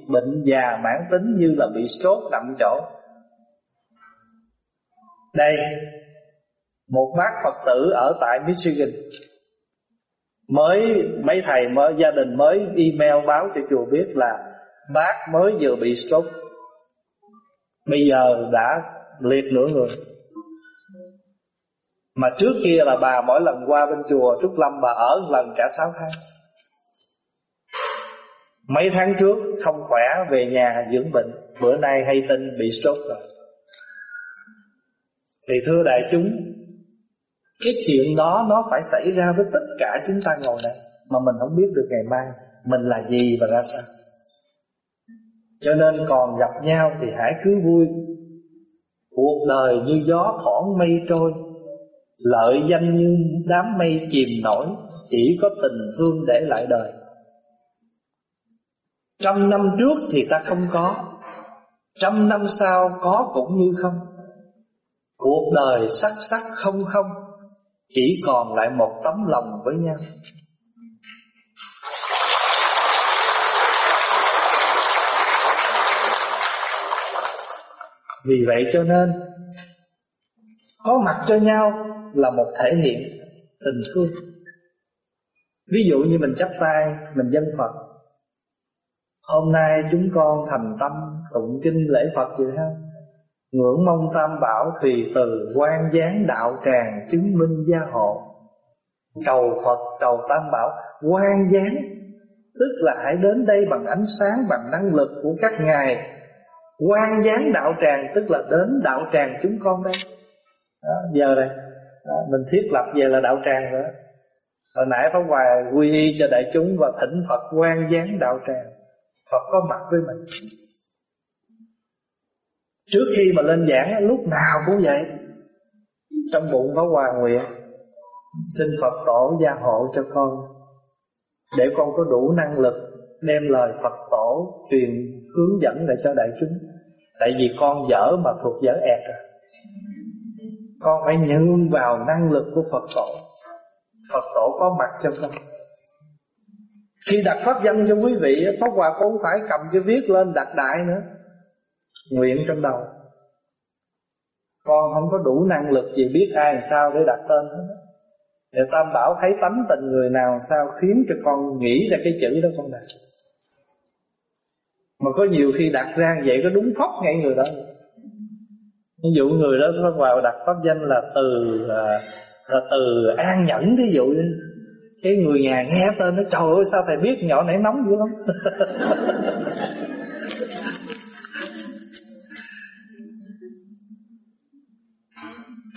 bệnh già mãn tính như là bị sốt nằm chỗ. Đây, Một bác Phật tử ở tại Michigan. Mới, mấy thầy mới, gia đình mới email báo cho chùa biết là Bác mới vừa bị stroke. Bây giờ đã liệt nửa người Mà trước kia là bà mỗi lần qua bên chùa, Trúc Lâm bà ở lần cả 6 tháng. Mấy tháng trước, không khỏe, về nhà dưỡng bệnh. Bữa nay hay tin bị stroke rồi. Thì thưa đại chúng, Cái chuyện đó nó phải xảy ra với tất cả chúng ta ngồi đây, Mà mình không biết được ngày mai Mình là gì và ra sao. Cho nên còn gặp nhau thì hãy cứ vui. Cuộc đời như gió thoảng mây trôi, Lợi danh như đám mây chìm nổi, Chỉ có tình thương để lại đời. Trăm năm trước thì ta không có, Trăm năm sau có cũng như không. Cuộc đời sắc sắc không không, Chỉ còn lại một tấm lòng với nhau. Vì vậy cho nên, Có mặt cho nhau là một thể hiện tình thương. Ví dụ như mình chắp tay, Mình dân Phật, Hôm nay chúng con thành tâm tụng kinh lễ Phật vậy ha? Ngưỡng mong tam bảo thùy từ quan gián đạo tràng chứng minh gia hộ. Cầu Phật, cầu tam bảo, quan gián, Tức là hãy đến đây bằng ánh sáng, bằng năng lực của các ngài quan gián đạo tràng tức là đến đạo tràng chúng con đây. Đó, Giờ đây. Đó, mình thiết lập về là đạo tràng rồi Hồi nãy Pháp Hòa quy y cho đại chúng và thỉnh Phật quan gián đạo tràng. Phật có mặt với mình. Trước khi mà lên giảng lúc nào cũng vậy. Trong bụng có hòa nguyện Xin Phật tổ gia hộ cho con Để con có đủ năng lực Đem lời Phật tổ Truyền hướng dẫn lại cho đại chúng. Tại vì con dở mà thuộc dở ẹt à. Con phải nhường vào năng lực của Phật tổ. Phật tổ có mặt cho con. Khi đặt pháp danh cho quý vị, Pháp Hòa cũng phải cầm cái viết lên đặt đại nữa. Nguyện trong đầu. Con không có đủ năng lực gì biết ai sao để đặt tên hết. Để Tam Bảo thấy tánh tình người nào sao khiến cho con nghĩ ra cái chữ đó con đặt mà có nhiều khi đặt ra vậy có đúng pháp ngay người đó. Ví dụ người đó nó vào đặt pháp danh là từ là, là từ an nhẫn thí dụ như cái người nhà nghe tên nó trời ơi sao thầy biết nhỏ nãy nóng dữ lắm.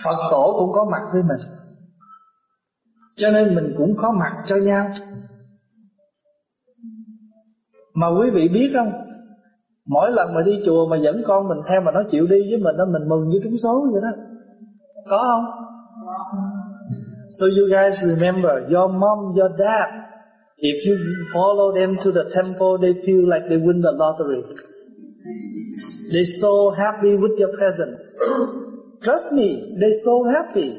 Phật tổ cũng có mặt với mình. Cho nên mình cũng có mặt cho nhau. Mà quý vị biết không? Mỗi lần mà đi chùa mà dẫn con mình theo mà nó chịu đi với mình đó Mình mừng như trúng số vậy đó Có không So you guys remember your mom, your dad, if you follow them to the temple, they feel like they win the lottery. They so happy with your presence. Trust me, they so happy.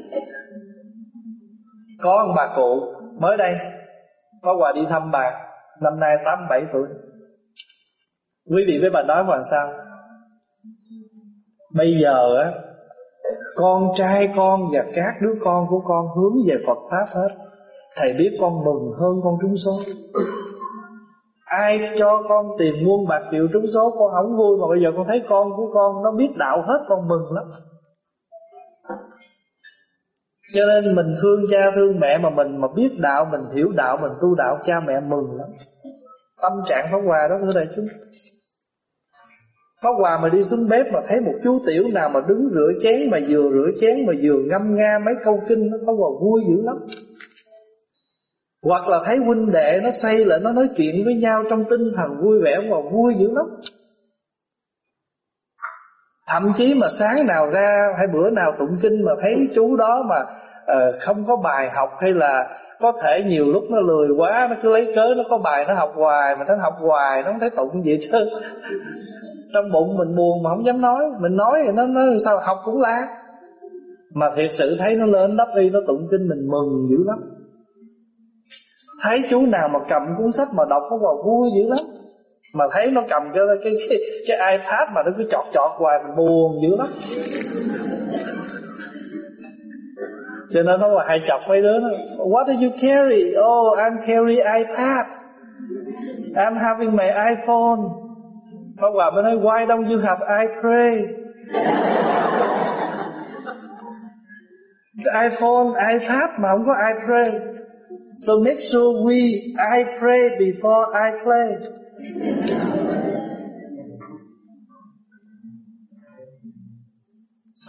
Có ông bà cụ mới đây có quà đi thăm bà năm nay 87 tuổi. Quý vị với bà nói mà sao? Bây giờ á, con trai con và các đứa con của con hướng về Phật Pháp hết. Thầy biết con mừng hơn con trúng số. Ai cho con tìm muôn bạc triệu trúng số, Con không vui Mà bây giờ con thấy con của con Nó biết đạo hết, con mừng lắm. Cho nên mình thương cha thương mẹ Mà mình mà biết đạo, Mình hiểu đạo, Mình tu đạo, cha mẹ mừng lắm. Tâm trạng Pháp Hòa đó, thưa đại chúng. Pháp Hòa mà đi xuống bếp mà thấy một chú tiểu nào mà đứng rửa chén mà vừa rửa chén mà vừa ngâm nga mấy câu kinh nó Pháp Hòa vui dữ lắm. Hoặc là thấy huynh đệ nó say lại nó nói chuyện với nhau trong tinh thần vui vẻ và vui dữ lắm. Thậm chí mà sáng nào ra hay bữa nào tụng kinh mà thấy chú đó mà uh, không có bài học hay là có thể nhiều lúc nó lười quá nó cứ lấy cớ nó có bài nó học hoài mà nó học hoài nó không thấy tụng gì hết trong bụng mình buồn mà không dám nói. Mình nói thì nó nó sao học cũng la mà thiệt sự thấy nó lên đắp y nó tụng kinh mình mừng dữ lắm. Thấy chú nào mà cầm cuốn sách mà đọc nó vào vui dữ lắm. Mà thấy nó cầm cái cái cái, cái ipad mà nó cứ chọt chọt hoài mình buồn dữ lắm. Cho nên nó hay chọc mấy đứa nó what do you carry? Oh I'm carry iPad. I'm having my iPhone. Pháp Hòa mới nói why don't you have I pray? iPhone, iPad mà không có I pray. So make sure we I pray before I play.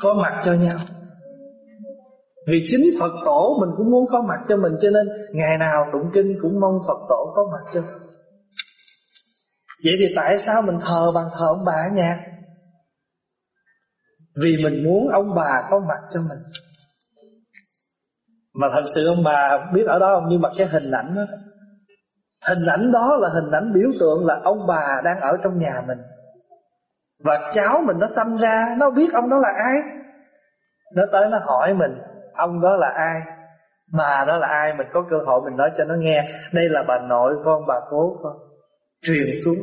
Có mặt cho nhau. Vì chính Phật tổ mình cũng muốn có mặt cho mình Cho nên ngày nào tụng kinh cũng mong Phật tổ có mặt cho mình. Vậy thì tại sao mình thờ bằng thờ ông bà ở nhà? Vì mình muốn ông bà có mặt cho mình. Mà thật sự ông bà biết ở đó không? Nhưng mà cái hình ảnh đó, Hình ảnh đó là hình ảnh biểu tượng là ông bà đang ở trong nhà mình. Và cháu mình nó sanh ra, Nó biết ông đó là ai. Nó tới nó hỏi mình, Ông đó là ai? Bà đó là ai? Mình có cơ hội mình nói cho nó nghe. Đây là bà nội con bà cố con. Truyền xuống.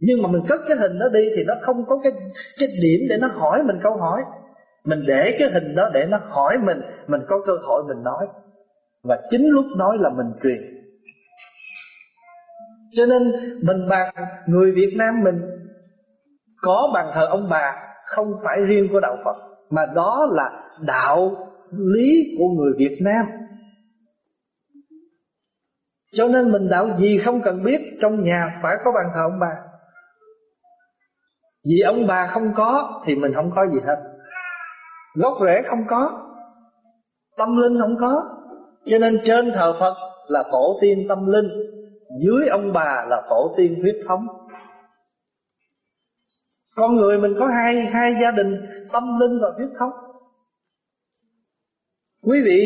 Nhưng mà mình cất cái hình đó đi Thì nó không có cái cái điểm để nó hỏi mình câu hỏi. Mình để cái hình đó để nó hỏi mình Mình có cơ hội mình nói. Và chính lúc nói là mình truyền. Cho nên mình bằng người Việt Nam mình, Có bằng thờ ông bà Không phải riêng của Đạo Phật, Mà đó là đạo lý của người Việt Nam. Cho nên mình đạo gì không cần biết, Trong nhà phải có bàn thờ ông bà. Vì ông bà không có Thì mình không có gì hết. Gốc rễ không có, Tâm linh không có. Cho nên trên thờ Phật là tổ tiên tâm linh, Dưới ông bà là tổ tiên huyết thống. Con người mình có hai hai gia đình, Tâm linh và huyết thống. Quý vị,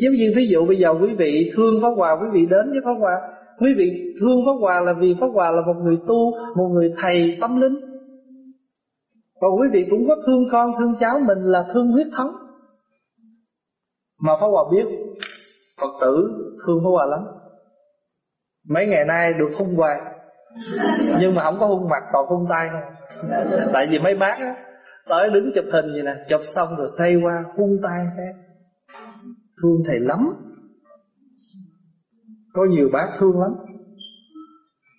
giống như ví dụ bây giờ quý vị thương Pháp Hòa, Quý vị đến với Pháp Hòa. Quý vị thương Pháp Hòa là vì Pháp Hòa là một người tu, Một người thầy tâm linh. Và quý vị cũng có thương con, Thương cháu mình là thương huyết thống. Mà Pháp Hòa biết, Phật tử thương Pháp Hòa lắm. Mấy ngày nay được hung hoài, Nhưng mà không có hung mặt, còn hung tay không Tại vì mấy bác á, Tới đứng chụp hình vậy nè, Chụp xong rồi xoay qua hung tay khác Thương thầy lắm. Có nhiều bác thương lắm.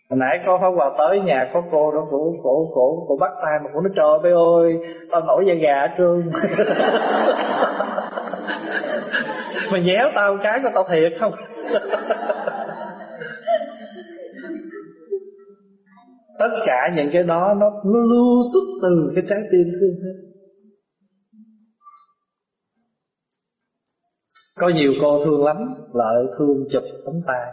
Hồi nãy có Pháp Hòa tới nhà có cô đó Cổ, cổ, cổ, cổ bắt tay mà cổ nói trời ơi ơi Tao nổi da gà hết trơn. Mà nhéo tao cái mà tao thiệt không? Tất cả những cái đó nó, nó lưu xuất từ cái trái tim thương hết. Có nhiều cô thương lắm Lợi thương chụp tấm tay.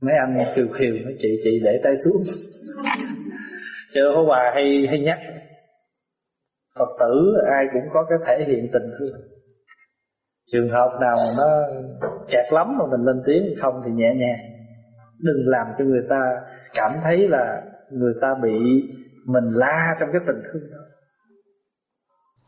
Mấy anh kiều kiều nói, chị chị để tay xuống. Chứ có bà hay hay nhắc. Phật tử ai cũng có cái thể hiện tình thương. Trường hợp nào mà nó kẹt lắm mà mình lên tiếng không thì nhẹ nhàng. Đừng làm cho người ta cảm thấy là người ta bị mình la trong cái tình thương đó.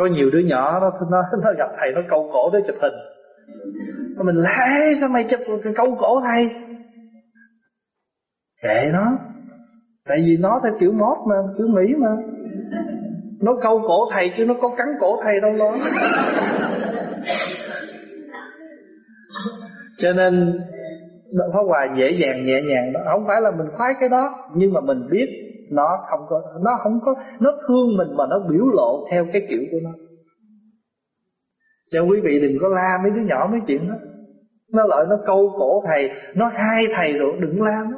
Có nhiều đứa nhỏ nó nó nó gặp thầy, nó câu cổ để chụp hình. Mà mình lại sao mày chụp câu cổ thầy? Kệ nó. Tại vì nó theo kiểu mót mà, kiểu mỹ mà. Nó câu cổ thầy chứ nó có cắn cổ thầy đâu lo cho nên Pháp Hòa dễ dàng, nhẹ nhàng đó. Không phải là mình khoái cái đó, Nhưng mà mình biết nó không có, nó không có, nó thương mình mà nó biểu lộ theo cái kiểu của nó. Cho quý vị đừng có la mấy đứa nhỏ mấy chuyện đó. Nó lợi nó câu cổ thầy, nó hai thầy rồi, đừng la nó.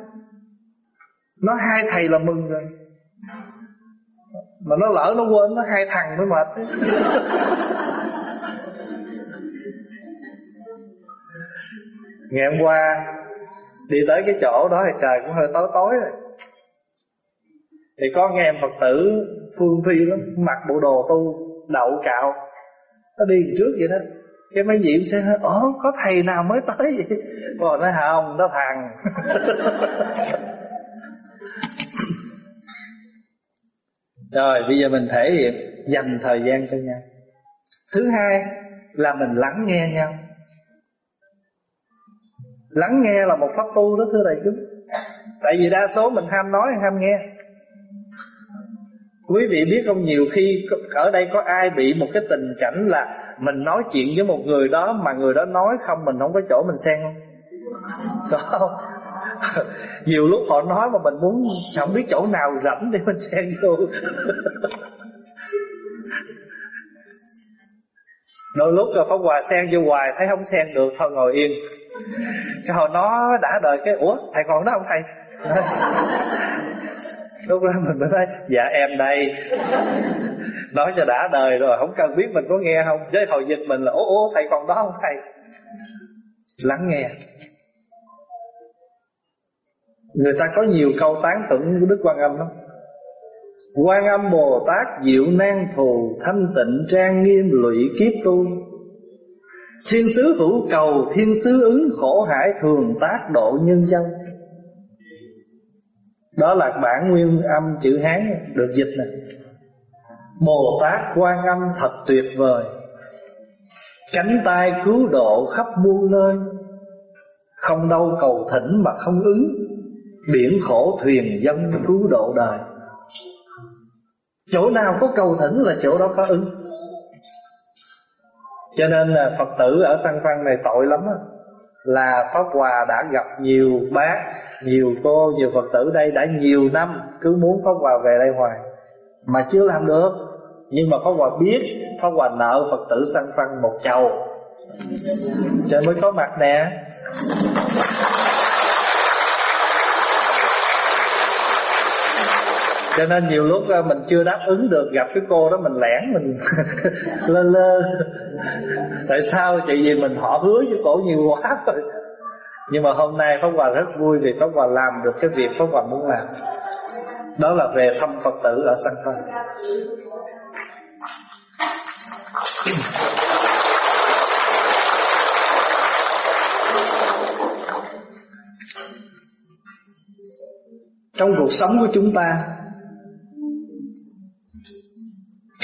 Nó hai thầy là mừng rồi. Mà nó lỡ nó quên, nó hai thằng mới mệt ngày hôm qua đi tới cái chỗ đó thì trời cũng hơi tối tối rồi. Thì có nghe em phật tử phương phi lắm mặc bộ đồ tu, đậu cạo. Nó đi trước vậy đó. Cái mấy vị sẽ nói ồ, có thầy nào mới tới vậy? Rồi nói không nó thằng. Rồi, bây giờ mình thể hiện dành thời gian cho nhau. Thứ hai là mình lắng nghe nhau lắng nghe là một pháp tu đó, thưa đại chúng. Tại vì đa số mình ham nói, ham nghe. Quý vị biết không, nhiều khi ở đây có ai bị một cái tình cảnh là mình nói chuyện với một người đó mà người đó nói không, mình không có chỗ mình xen. Không có không? Nhiều lúc họ nói mà mình muốn không biết chỗ nào rảnh để mình xen vô. Đôi lúc rồi pháp hòa xen vô hoài, thấy không xen được, thôi ngồi yên cái hồi nó đã đời cái ủa thầy còn đó không thầy? Lúc đó mình mới nói dạ em đây. Nói cho đã đời rồi không cần biết mình có nghe không? Với hồi dịch mình là ố ố thầy còn đó không thầy? Lắng nghe. Người ta có nhiều câu tán tụng của đức quan âm lắm. Quan âm bồ tát diệu nan thù thanh tịnh trang nghiêm lụy kiếp tu thiên sứ hữu cầu, thiên sứ ứng khổ hải thường tác độ nhân dân. Đó là bản nguyên âm chữ hán được dịch này Bồ Tát quan âm thật tuyệt vời. Cánh tay cứu độ khắp muôn nơi. Không đâu cầu thỉnh mà không ứng. Biển khổ thuyền dân cứu độ đời. Chỗ nào có cầu thỉnh là chỗ đó có ứng. Cho nên là Phật tử ở Sang Phan này tội lắm á. Là Pháp Hòa đã gặp nhiều bác Nhiều cô, nhiều Phật tử đây đã nhiều năm Cứ muốn Pháp Hòa về đây hoài Mà chưa làm được. Nhưng mà Pháp Hòa biết Pháp Hòa nợ Phật tử sang văn một chầu. Cho mới có mặt nè. Cho nên nhiều lúc à, mình chưa đáp ứng được, gặp cái cô đó mình lẻn, mình lơ lơ. Tại sao? Chị vì mình họ hứa với cổ nhiều quá rồi nhưng mà hôm nay pháp hòa rất vui vì pháp hòa làm được cái việc pháp hòa muốn làm. Đó là về thăm phật tử ở sân tân trong cuộc sống của chúng ta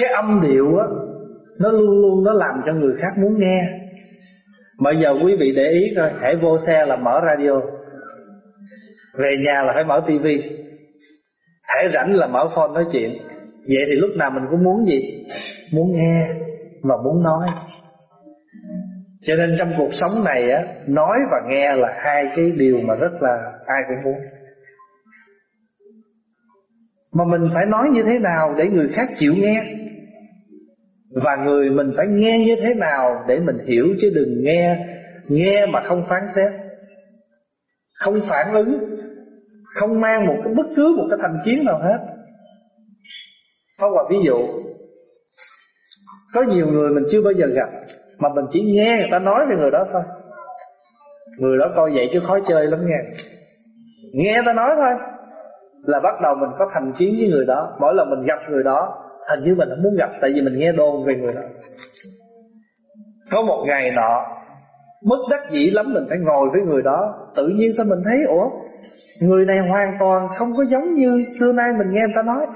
cái âm điệu á, nó luôn luôn nó làm cho người khác muốn nghe. Bây giờ quý vị để ý coi, hãy vô xe là mở radio. Về nhà là phải mở tivi. Hãy rảnh là mở phone nói chuyện. Vậy thì lúc nào mình cũng muốn gì? Muốn nghe và muốn nói. Cho nên trong cuộc sống này á, nói và nghe là hai cái điều mà rất là ai cũng muốn. Mà mình phải nói như thế nào để người khác chịu nghe? Và người mình phải nghe như thế nào để mình hiểu chứ đừng nghe nghe mà không phán xét. Không phản ứng, không mang một cái bất cứ một cái thành kiến nào hết. Có một ví dụ, có nhiều người mình chưa bao giờ gặp mà mình chỉ nghe người ta nói về người đó thôi. Người đó coi vậy chứ khó chơi lắm nghe. Nghe ta nói thôi là bắt đầu mình có thành kiến với người đó. Mỗi lần mình gặp người đó hình như mình không muốn gặp, tại vì mình nghe đồn về người đó. Có một ngày nọ mất đắc dĩ lắm mình phải ngồi với người đó. Tự nhiên sao mình thấy, ủa, người này hoàn toàn không có giống như xưa nay mình nghe người ta nói.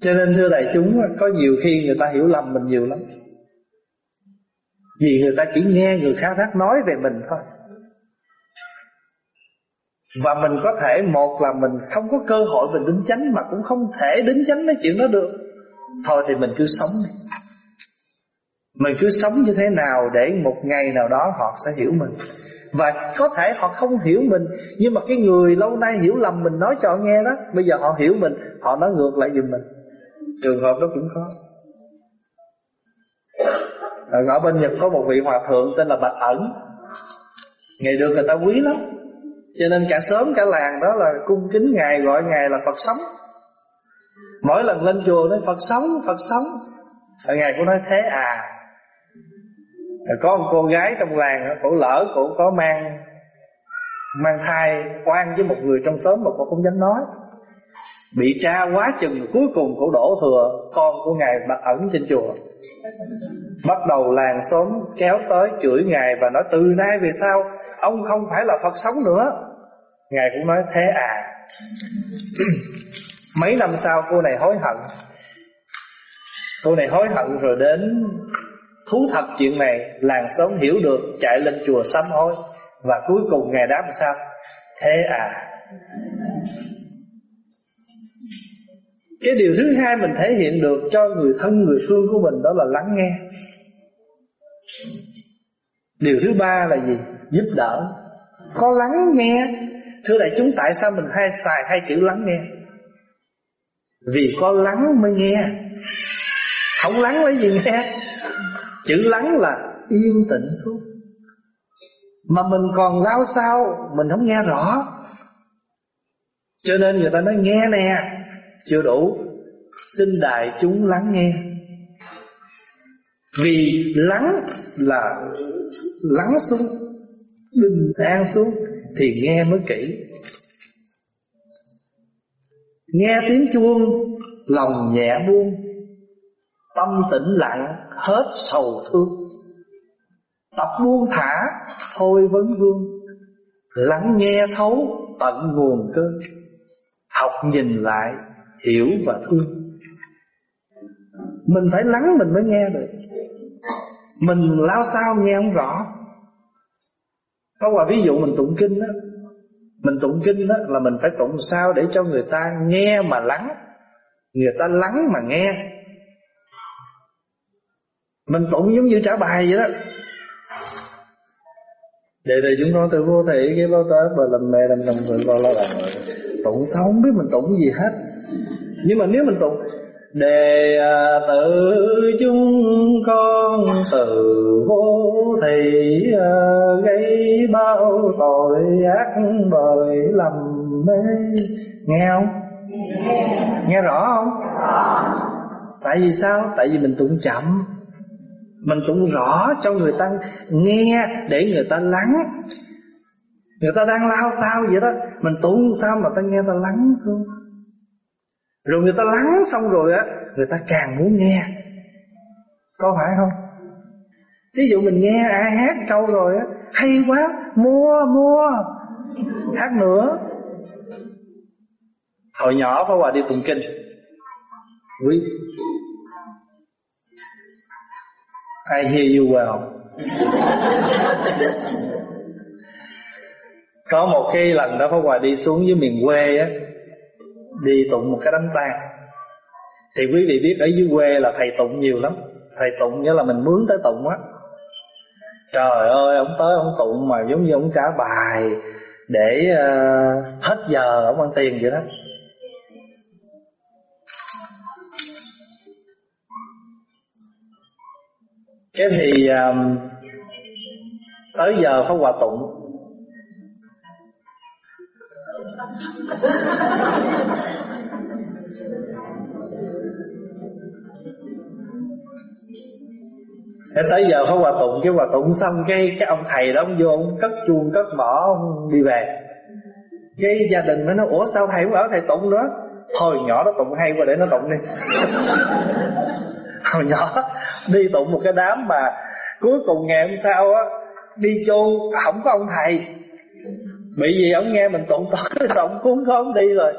Cho nên thưa đại chúng, có nhiều khi người ta hiểu lầm mình nhiều lắm. Vì người ta chỉ nghe người khác khác nói về mình thôi. Và mình có thể, một là mình không có cơ hội mình đính chánh Mà cũng không thể đính chánh mấy chuyện đó được. Thôi thì mình cứ sống đi. Mình cứ sống như thế nào để một ngày nào đó họ sẽ hiểu mình. Và có thể họ không hiểu mình, Nhưng mà cái người lâu nay hiểu lầm mình nói cho họ nghe đó, Bây giờ họ hiểu mình, Họ nói ngược lại giùm mình. Trường hợp đó cũng có ở bên Nhật có một vị hòa thượng tên là Bạch Ẩn. Ngày được người ta quý lắm. Cho nên cả sớm cả làng đó là cung kính Ngài gọi Ngài là Phật sống. Mỗi lần lên chùa nói Phật sống, Phật sống. Rồi Ngài cũng nói thế à. Có một cô gái trong làng cổ lỡ cổ có mang mang thai oan với một người trong xóm mà cô không dám nói. Bị tra quá chừng cuối cùng cổ đổ thừa con của ngài bạch ẩn trên chùa bắt đầu làng xóm kéo tới chửi ngài và nói, từ nay về sau, ông không phải là phật sống nữa. Ngài cũng nói, thế à? Mấy năm sau, cô này hối hận. Cô này hối hận rồi đến thú thật chuyện này, làng xóm hiểu được, chạy lên chùa sám hối. Và cuối cùng ngài đáp sao? Thế à? Cái điều thứ hai mình thể hiện được cho người thân, người thương của mình đó là lắng nghe. Điều thứ ba là gì? Giúp đỡ. Có lắng nghe. Thưa đại chúng, tại sao mình hay xài hai chữ lắng nghe? Vì có lắng mới nghe. Không lắng lấy gì nghe. Chữ lắng là yên tĩnh xuống. Mà mình còn lao sao Mình không nghe rõ. Cho nên người ta nói, nghe nè. Chưa đủ. Xin đại chúng lắng nghe. Vì lắng là lắng xuống, Bình an xuống Thì nghe mới kỹ. Nghe tiếng chuông, Lòng nhẹ buông, Tâm tĩnh lặng, Hết sầu thương. Tập buông thả, Thôi vấn vương. Lắng nghe thấu tận nguồn cơn. Học nhìn lại Hiểu và thương. Mình phải lắng mình mới nghe được. Mình lao sao nghe không rõ. Có quả ví dụ mình tụng kinh đó Mình tụng kinh đó là mình phải tụng sao Để cho người ta nghe mà lắng. Người ta lắng mà nghe. Mình tụng giống như trả bài vậy đó. Vậy thì chúng con từ vô thị cái bao tới và làm mẹ làm chồng vợ lo lo đàn Tụng sao không biết mình tụng gì hết Nhưng mà nếu mình tụng Đề à, tự chúng con từ vô thị à, Gây bao tội ác bởi lầm mê. Nghe không? Nghe. Rõ không? Tại vì sao? Tại vì mình tụng chậm. Mình tụng rõ cho người ta nghe để người ta lắng. Người ta đang lao sao vậy đó. Mình tụng sao mà ta nghe ta lắng xuống rồi người ta lắng xong rồi á người ta càng muốn nghe. Có phải không? Thí dụ mình nghe ai hát câu rồi á hay quá mua mua. Hát nữa. Hồi nhỏ phải qua đi tụng kinh. Quý. I hear you well Có một cái lần đó Pháp Hòa đi xuống dưới miền quê á Đi tụng một cái đám tang. Thì quý vị biết ở dưới quê là thầy tụng nhiều lắm. Thầy tụng nghĩa là mình mướn tới tụng á. Trời ơi ông tới ông tụng mà giống như ông trả bài Để uh, hết giờ ông ăn tiền vậy đó. Cái thì um, tới giờ pháp hòa tụng. Thế tới giờ phải hòa tụng Cái hòa tụng xong cái cái ông thầy đó, Ông vô ông cất chuông, cất mỏ, Ông đi về. Cái gia đình nó nói, Ủa, sao thầy không ở thầy tụng nữa? Thôi, nhỏ nó tụng hay quá, để nó tụng đi. Hồi nhỏ đi tụng một cái đám mà cuối cùng ngày hôm sau á, đi chôn, không có ông thầy bị gì ông nghe mình tụng tỏ tụng cuốn không đi rồi.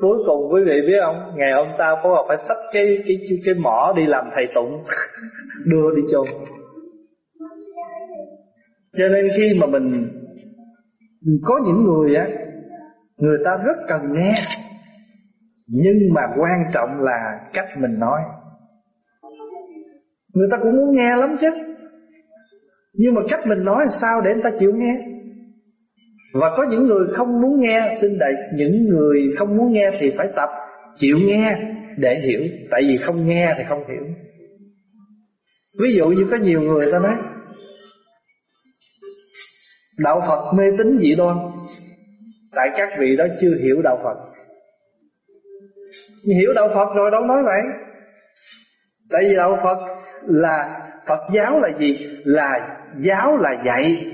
Cuối cùng quý vị biết không? Ngày hôm sau có hợp phải xách cái cái cái mỏ đi làm thầy tụng. Đưa đi chôn. Cho nên khi mà mình có những người á, người ta rất cần nghe. Nhưng mà quan trọng là cách mình nói. Người ta cũng muốn nghe lắm chứ. Nhưng mà cách mình nói sao để người ta chịu nghe? Và có những người không muốn nghe Xin đại, những người không muốn nghe Thì phải tập, chịu nghe Để hiểu. Tại vì không nghe thì không hiểu. Ví dụ như có nhiều người ta nói, Đạo Phật mê tín dị đoan. Tại các vị đó chưa hiểu Đạo Phật. Hiểu Đạo Phật rồi đâu nói vậy? Tại vì Đạo Phật là, Phật giáo là gì? Là giáo là dạy,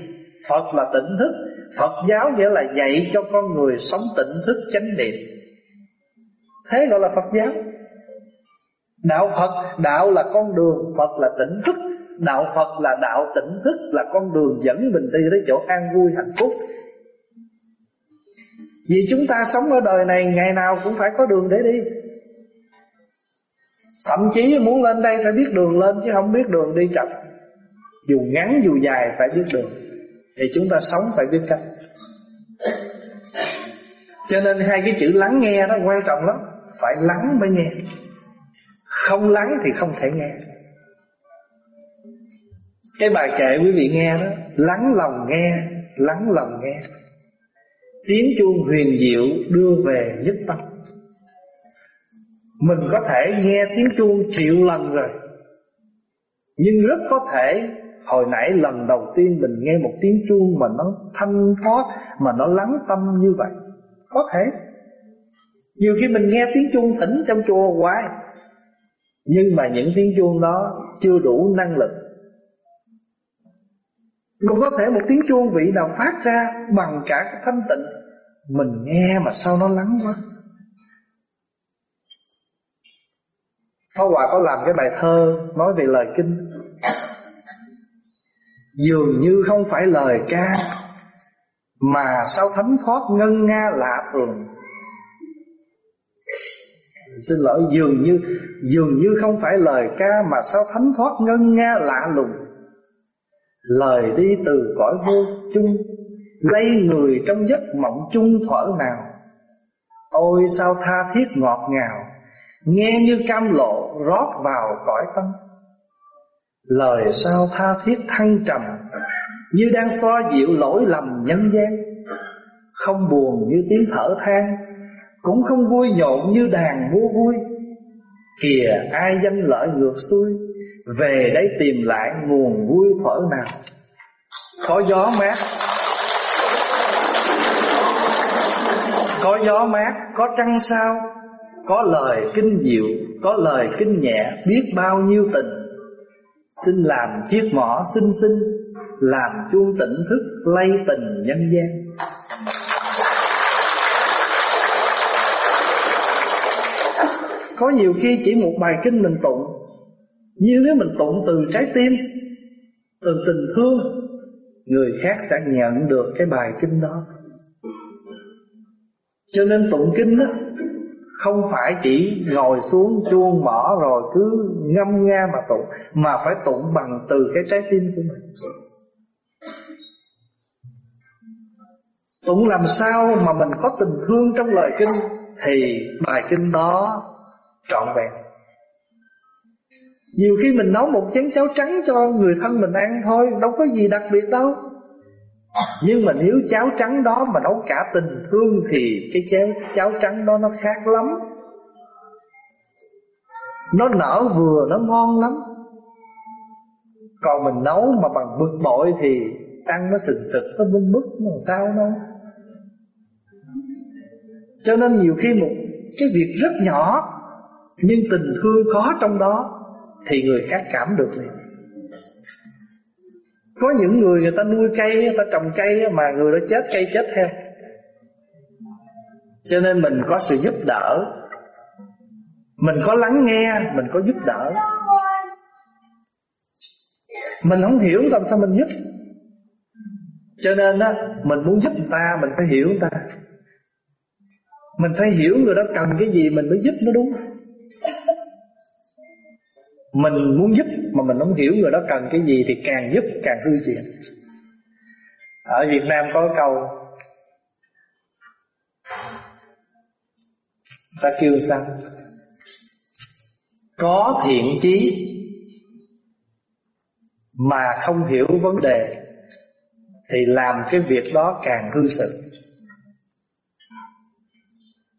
Phật là tỉnh thức. Phật giáo nghĩa là dạy cho con người sống tỉnh thức chánh niệm. Thế gọi là Phật giáo. Đạo Phật, Đạo là con đường, Phật là tỉnh thức. Đạo Phật là đạo tỉnh thức, Là con đường dẫn mình đi đến chỗ an vui, hạnh phúc. Vì chúng ta sống ở đời này, Ngày nào cũng phải có đường để đi. Thậm chí muốn lên đây phải biết đường lên, Chứ không biết đường đi chậm. Dù ngắn, dù dài, phải biết đường. Thì chúng ta sống phải biết cách. Cho nên hai cái chữ lắng nghe đó quan trọng lắm. Phải lắng mới nghe. Không lắng thì không thể nghe. Cái bài kệ quý vị nghe đó, Lắng lòng nghe, Lắng lòng nghe. Tiếng chuông huyền diệu đưa về nhất tâm. Mình có thể nghe tiếng chuông triệu lần rồi, Nhưng rất có thể Hồi nãy lần đầu tiên mình nghe một tiếng chuông Mà nó thanh thoát, Mà nó lắng tâm như vậy, Có thể. Nhiều khi mình nghe tiếng chuông thỉnh trong chùa hoài, Nhưng mà những tiếng chuông đó Chưa đủ năng lực. Cũng có thể một tiếng chuông vị nào phát ra Bằng cả cái thanh tịnh, Mình nghe mà sao nó lắng quá. Pháp Hòa có làm cái bài thơ Nói về lời kinh. Dường như không phải lời ca, Mà sao thánh thoát ngân nga lạ thường? Xin lỗi, dường như Dường như không phải lời ca, Mà sao thánh thoát ngân nga lạ lùng? Lời đi từ cõi vô chung Lây người trong giấc mộng chung thở nào? Ôi, sao tha thiết ngọt ngào, Nghe như cam lộ rót vào cõi tâm. Lời sao tha thiết thăng trầm Như đang xoa dịu lỗi lầm nhân gian. Không buồn như tiếng thở than Cũng không vui nhộn như đàn mua vui. Kìa ai danh lợi ngược xuôi Về đây tìm lại nguồn vui thuở nào? Có gió mát Có gió mát, có trăng sao? Có lời kinh diệu, có lời kinh nhẹ Biết bao nhiêu tình. Xin làm chiếc mỏ xinh xinh, Làm chuông tỉnh thức lay tình nhân gian. Có nhiều khi chỉ một bài kinh mình tụng. Nhưng nếu mình tụng từ trái tim, Từ tình thương, Người khác sẽ nhận được cái bài kinh đó. Cho nên tụng kinh đó không phải chỉ ngồi xuống chuông mỏ rồi cứ ngâm nga mà tụng, Mà phải tụng bằng từ cái trái tim của mình. Tụng làm sao mà mình có tình thương trong lời kinh Thì bài kinh đó trọn vẹn. Nhiều khi mình nấu một chén cháo trắng cho người thân mình ăn thôi, Đâu có gì đặc biệt đâu nhưng mà nếu cháo trắng đó mà nấu cả tình thương Thì cái cháo, cháo trắng đó nó khác lắm. Nó nở vừa nó ngon lắm. Còn mình nấu mà bằng bực bội Thì ăn nó sừng sực Nó bưng bức nó làm sao đâu Cho nên nhiều khi một cái việc rất nhỏ Nhưng tình thương có trong đó Thì người khác cảm được liền có những người người ta nuôi cây, Người ta trồng cây mà người đó chết, cây chết theo. Cho nên mình có sự giúp đỡ. Mình có lắng nghe, Mình có giúp đỡ. Mình không hiểu làm sao mình giúp. Cho nên á, Mình muốn giúp người ta, Mình phải hiểu người ta. Mình phải hiểu người đó cần cái gì, Mình mới giúp nó đúng mình muốn giúp mà mình không hiểu người đó cần cái gì Thì càng giúp càng hư chuyện Ở Việt Nam có câu, Ta kêu sao? Có thiện chí Mà không hiểu vấn đề Thì làm cái việc đó càng hư sự.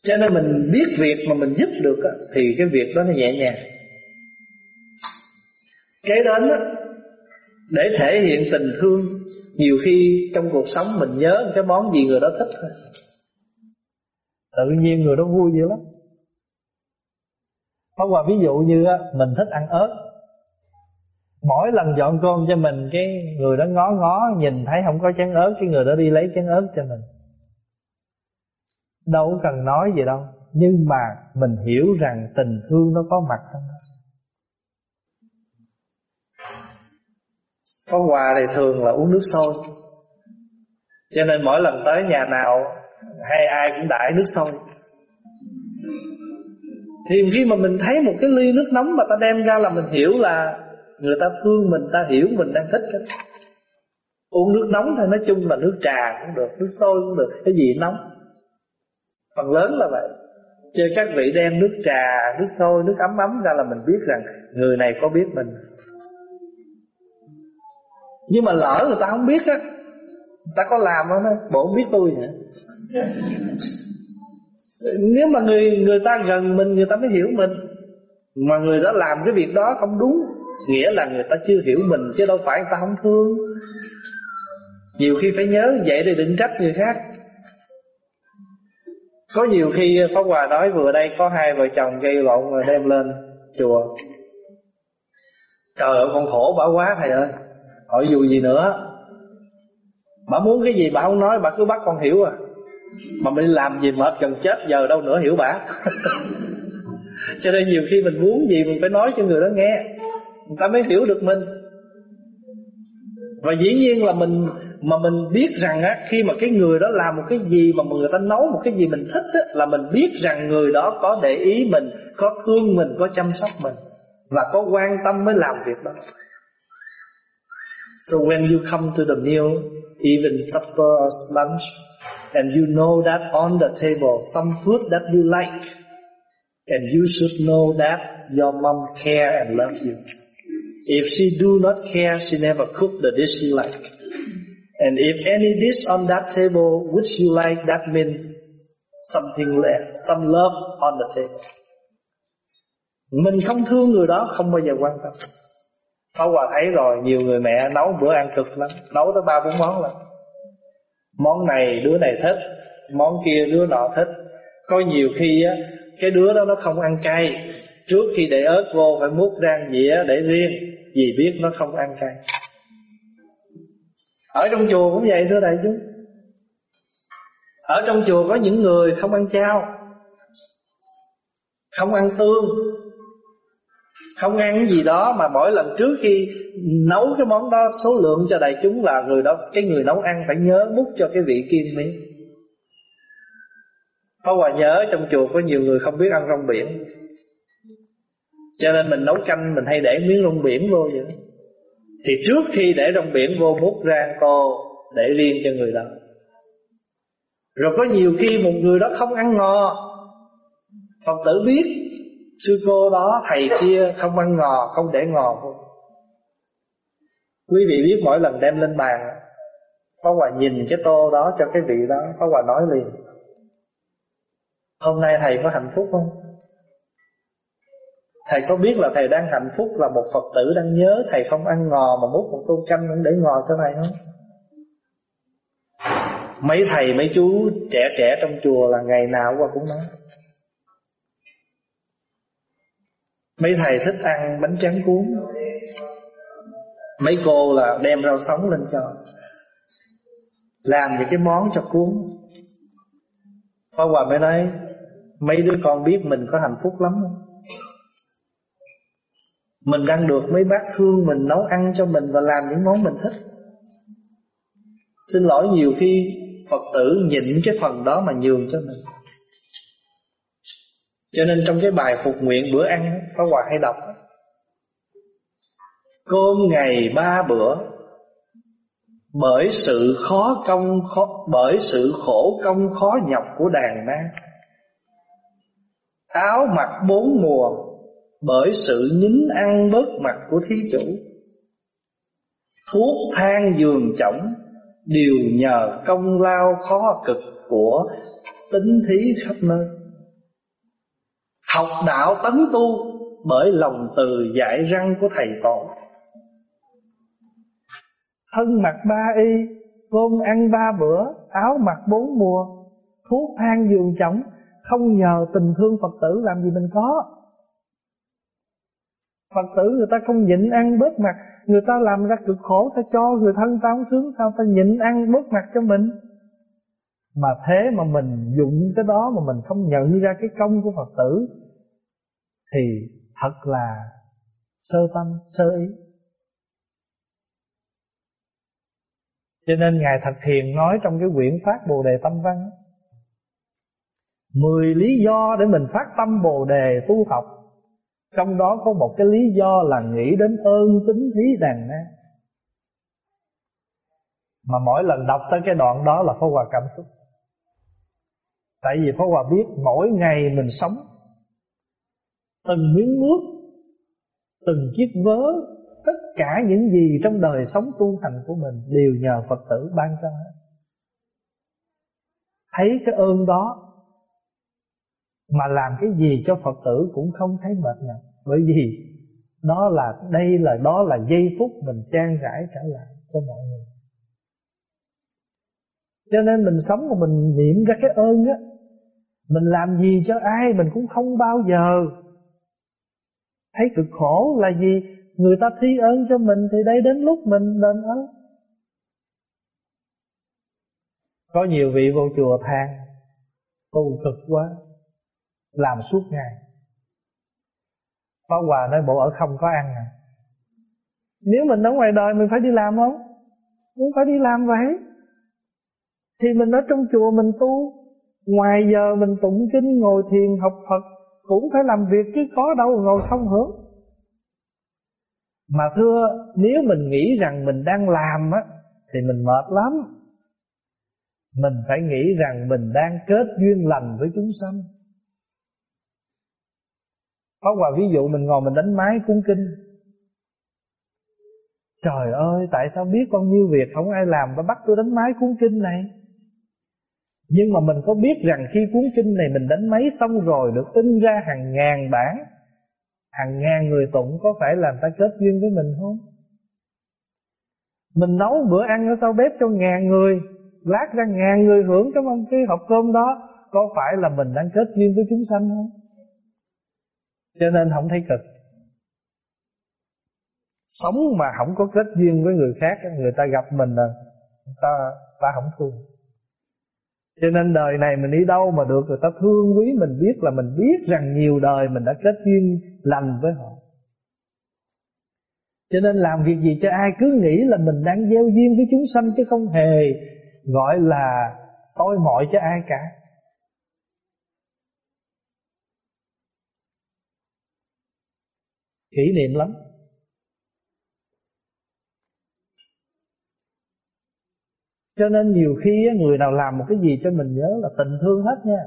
Cho nên mình biết việc mà mình giúp được Thì cái việc đó nó nhẹ nhàng. Kế đến đó, Để thể hiện tình thương Nhiều khi trong cuộc sống mình nhớ cái món gì người đó thích thôi. Tự nhiên người đó vui dữ lắm. Pháp Hòa ví dụ như mình thích ăn ớt. Mỗi lần dọn cơm cho mình cái người đó ngó ngó nhìn thấy không có chén ớt cái người đó đi lấy chén ớt cho mình. Đâu cần nói gì đâu nhưng mà mình hiểu rằng tình thương nó có mặt trong đó. Có quà thì thường là uống nước sôi. Cho nên mỗi lần tới nhà nào, hay ai cũng đãi nước sôi. Thì khi mà mình thấy một cái ly nước nóng mà ta đem ra là mình hiểu là người ta thương mình, ta hiểu mình đang thích cái uống nước nóng thôi nói chung là nước trà cũng được, nước sôi cũng được, cái gì nóng. Phần lớn là vậy. Chơi các vị đem nước trà, nước sôi, nước ấm ấm ra là mình biết rằng người này có biết mình nhưng mà lỡ người ta không biết á, người ta có làm không á? Bộ không biết tôi hả? Nếu mà người người ta gần mình, người ta mới hiểu mình. Mà người đó làm cái việc đó không đúng, nghĩa là người ta chưa hiểu mình, chứ đâu phải người ta không thương. Nhiều khi phải nhớ vậy để định trách người khác. Có nhiều khi Pháp Hòa nói, vừa đây có hai vợ chồng gây lộn rồi đem lên chùa. Trời ơi, con khổ bà quá thầy ơi. Hỏi dù gì nữa? Bà muốn cái gì bà không nói, bà cứ bắt con hiểu à. Mà mình làm gì mệt gần chết giờ đâu nữa hiểu bà. Cho nên nhiều khi mình muốn gì mình phải nói cho người đó nghe. Người ta mới hiểu được mình. Và dĩ nhiên là mình, mà mình biết rằng á, khi mà cái người đó làm một cái gì mà người ta nấu một cái gì mình thích á, là mình biết rằng người đó có để ý mình, có thương mình, có chăm sóc mình và có quan tâm mới làm việc đó. So when you come to the meal even supper or lunch and you know that on the table some food that you like and you should know that your mom care and love you if she do not care she never cook the dish you like And if any dish on that table which you like, that means something left, some love on the table. Mình không thương người đó không bao giờ quan tâm. Pháp Hòa thấy rồi, nhiều người mẹ nấu bữa ăn cực lắm, nấu tới ba bốn món lắm. Món này đứa này thích, món kia đứa nọ thích. Có nhiều khi á, cái đứa đó nó không ăn cay, trước khi để ớt vô phải múc rang dĩa để riêng, vì biết nó không ăn cay. Ở trong chùa cũng vậy thưa đại chúng Ở trong chùa có những người không ăn chao Không ăn tương không ăn cái gì đó mà mỗi lần trước khi nấu cái món đó, Số lượng cho đại chúng là người đó, Cái người nấu ăn phải nhớ múc cho cái vị kia miếng Pháp Hòa nhớ trong chùa có nhiều người không biết ăn rong biển. Cho nên mình nấu canh mình hay để miếng rong biển vô vậy thì trước khi để rong biển vô, múc ra cô Để riêng cho người đó. Rồi có nhiều khi một người đó không ăn ngò. Phật tử biết Sư cô đó, thầy kia không ăn ngò, Không để ngò vô Quý vị biết mỗi lần đem lên bàn, Pháp Hòa nhìn cái tô đó cho cái vị đó, Pháp Hòa nói liền Hôm nay thầy có hạnh phúc không? Thầy có biết là thầy đang hạnh phúc là một Phật tử đang nhớ thầy không ăn ngò mà múc một tô canh để ngò cho thầy không? Mấy thầy, mấy chú trẻ trẻ trong chùa là ngày nào qua cũng nói Mấy thầy thích ăn bánh tráng cuốn. Mấy cô là đem rau sống lên cho. Làm những cái món cho cuốn. Pháp Hòa mới nói, Mấy đứa con biết mình có hạnh phúc lắm không? Mình đang được mấy bác thương mình nấu ăn cho mình và làm những món mình thích. Xin lỗi nhiều khi Phật tử nhịn cái phần đó mà nhường cho mình. Cho nên trong cái bài phục nguyện bữa ăn Có Hòa hay đọc Cơm ngày ba bữa, Bởi sự khó công khó, Bởi sự khổ công khó nhọc của đàn na Áo mặc bốn mùa, bởi sự nhín ăn bớt mặt của thí chủ. Thuốc thang giường chổng đều nhờ công lao khó cực của tính thí khắp nơi học đạo tấn tu bởi lòng từ dạy răng của thầy tổ. Thân mặc ba y cơm ăn ba bữa, áo mặc bốn mùa, thuốc thang giường chổng không nhờ tình thương phật tử làm gì mình có. Phật tử người ta không nhịn ăn bớt mặt, Người ta làm ra cực khổ, Ta cho người thân ta không sướng, Sao ta nhịn ăn bớt mặt cho mình? Mà thế mà mình dụng cái đó Mà mình không nhận ra cái công của Phật tử thì thật là sơ tâm, sơ ý. Cho nên Ngài Thật Thiền nói trong cái quyển Phát Bồ Đề Tâm Văn Mười lý do để mình phát tâm Bồ Đề tu học. Trong đó có một cái lý do là nghĩ đến ơn tính thí đàn na. Mà mỗi lần đọc tới cái đoạn đó là Pháp Hòa cảm xúc. Tại vì Pháp Hòa biết mỗi ngày mình sống Từng miếng nước, Từng chiếc vớ, Tất cả những gì trong đời sống tu hành của mình Đều nhờ Phật tử ban cho hết. Thấy cái ơn đó Mà làm cái gì cho Phật tử cũng không thấy mệt nhọc. Bởi vì đó là, đây là, đó là giây phút mình trang rãi trở lại cho mọi người. Cho nên mình sống mà mình niệm ra cái ơn á, Mình làm gì cho ai mình cũng không bao giờ Thấy cực khổ là gì? Người ta thi ơn cho mình Thì đây đến lúc mình đền ơn. Có nhiều vị vô chùa than Tu cực quá, Làm suốt ngày. Pháp Hòa nói, bộ ở không có ăn à? Nếu mình ở ngoài đời, mình phải đi làm không? Cũng phải đi làm vậy. Thì mình ở trong chùa mình tu, Ngoài giờ mình tụng kinh, ngồi thiền, học Phật cũng phải làm việc chứ có đâu ngồi không hưởng. Mà thưa, nếu mình nghĩ rằng mình đang làm á, Thì mình mệt lắm. Mình phải nghĩ rằng mình đang kết duyên lành với chúng sanh. Có Hòa ví dụ mình ngồi mình đánh máy cuốn kinh. Trời ơi, tại sao biết con nhiêu việc không ai làm mà bắt tôi đánh máy cuốn kinh này? Nhưng mà mình có biết rằng khi cuốn kinh này mình đánh máy xong rồi Được in ra hàng ngàn bản Hàng ngàn người tụng có phải làm ta kết duyên với mình không? Mình nấu bữa ăn ở sau bếp cho ngàn người Lát ra ngàn người hưởng trong cái hộp cơm đó Có phải là mình đang kết duyên với chúng sanh không? Cho nên không thấy cực Sống mà không có kết duyên với người khác Người ta gặp mình là ta, ta không thương cho nên đời này mình đi đâu mà được người ta thương quý mình biết là mình biết rằng nhiều đời mình đã kết duyên lành với họ. Cho nên làm việc gì cho ai cứ nghĩ là mình đang gieo duyên với chúng sanh chứ không hề gọi là tôi mọi cho ai cả. Kỷ niệm lắm. Cho nên nhiều khi người nào làm một cái gì cho mình nhớ là tình thương hết nha.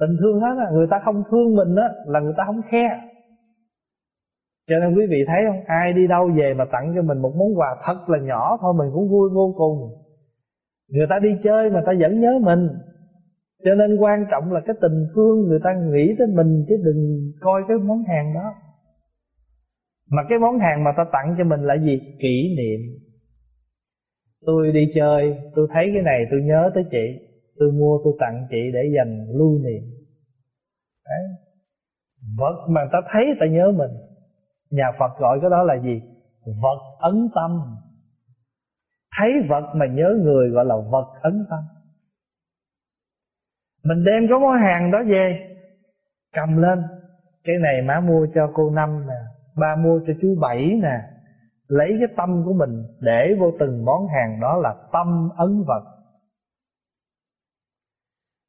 Tình thương hết á, người ta không thương mình á là người ta không khe. Cho nên quý vị thấy không, ai đi đâu về mà tặng cho mình một món quà thật là nhỏ thôi mình cũng vui vô cùng. Người ta đi chơi mà ta vẫn nhớ mình. Cho nên quan trọng là cái tình thương người ta nghĩ tới mình chứ đừng coi cái món hàng đó. Mà cái món hàng mà ta tặng cho mình là gì? Kỷ niệm. Tôi đi chơi, Tôi thấy cái này tôi nhớ tới chị. Tôi mua, tôi tặng chị để dành lưu niệm. Đấy. Vật mà ta thấy ta nhớ mình. Nhà Phật gọi cái đó là gì? Vật ấn tâm. Thấy vật mà nhớ người gọi là vật ấn tâm. Mình đem có món hàng đó về, Cầm lên. Cái này má mua cho cô Năm nè, Ba mua cho chú Bảy nè lấy cái tâm của mình để vô từng món hàng đó là tâm ấn vật.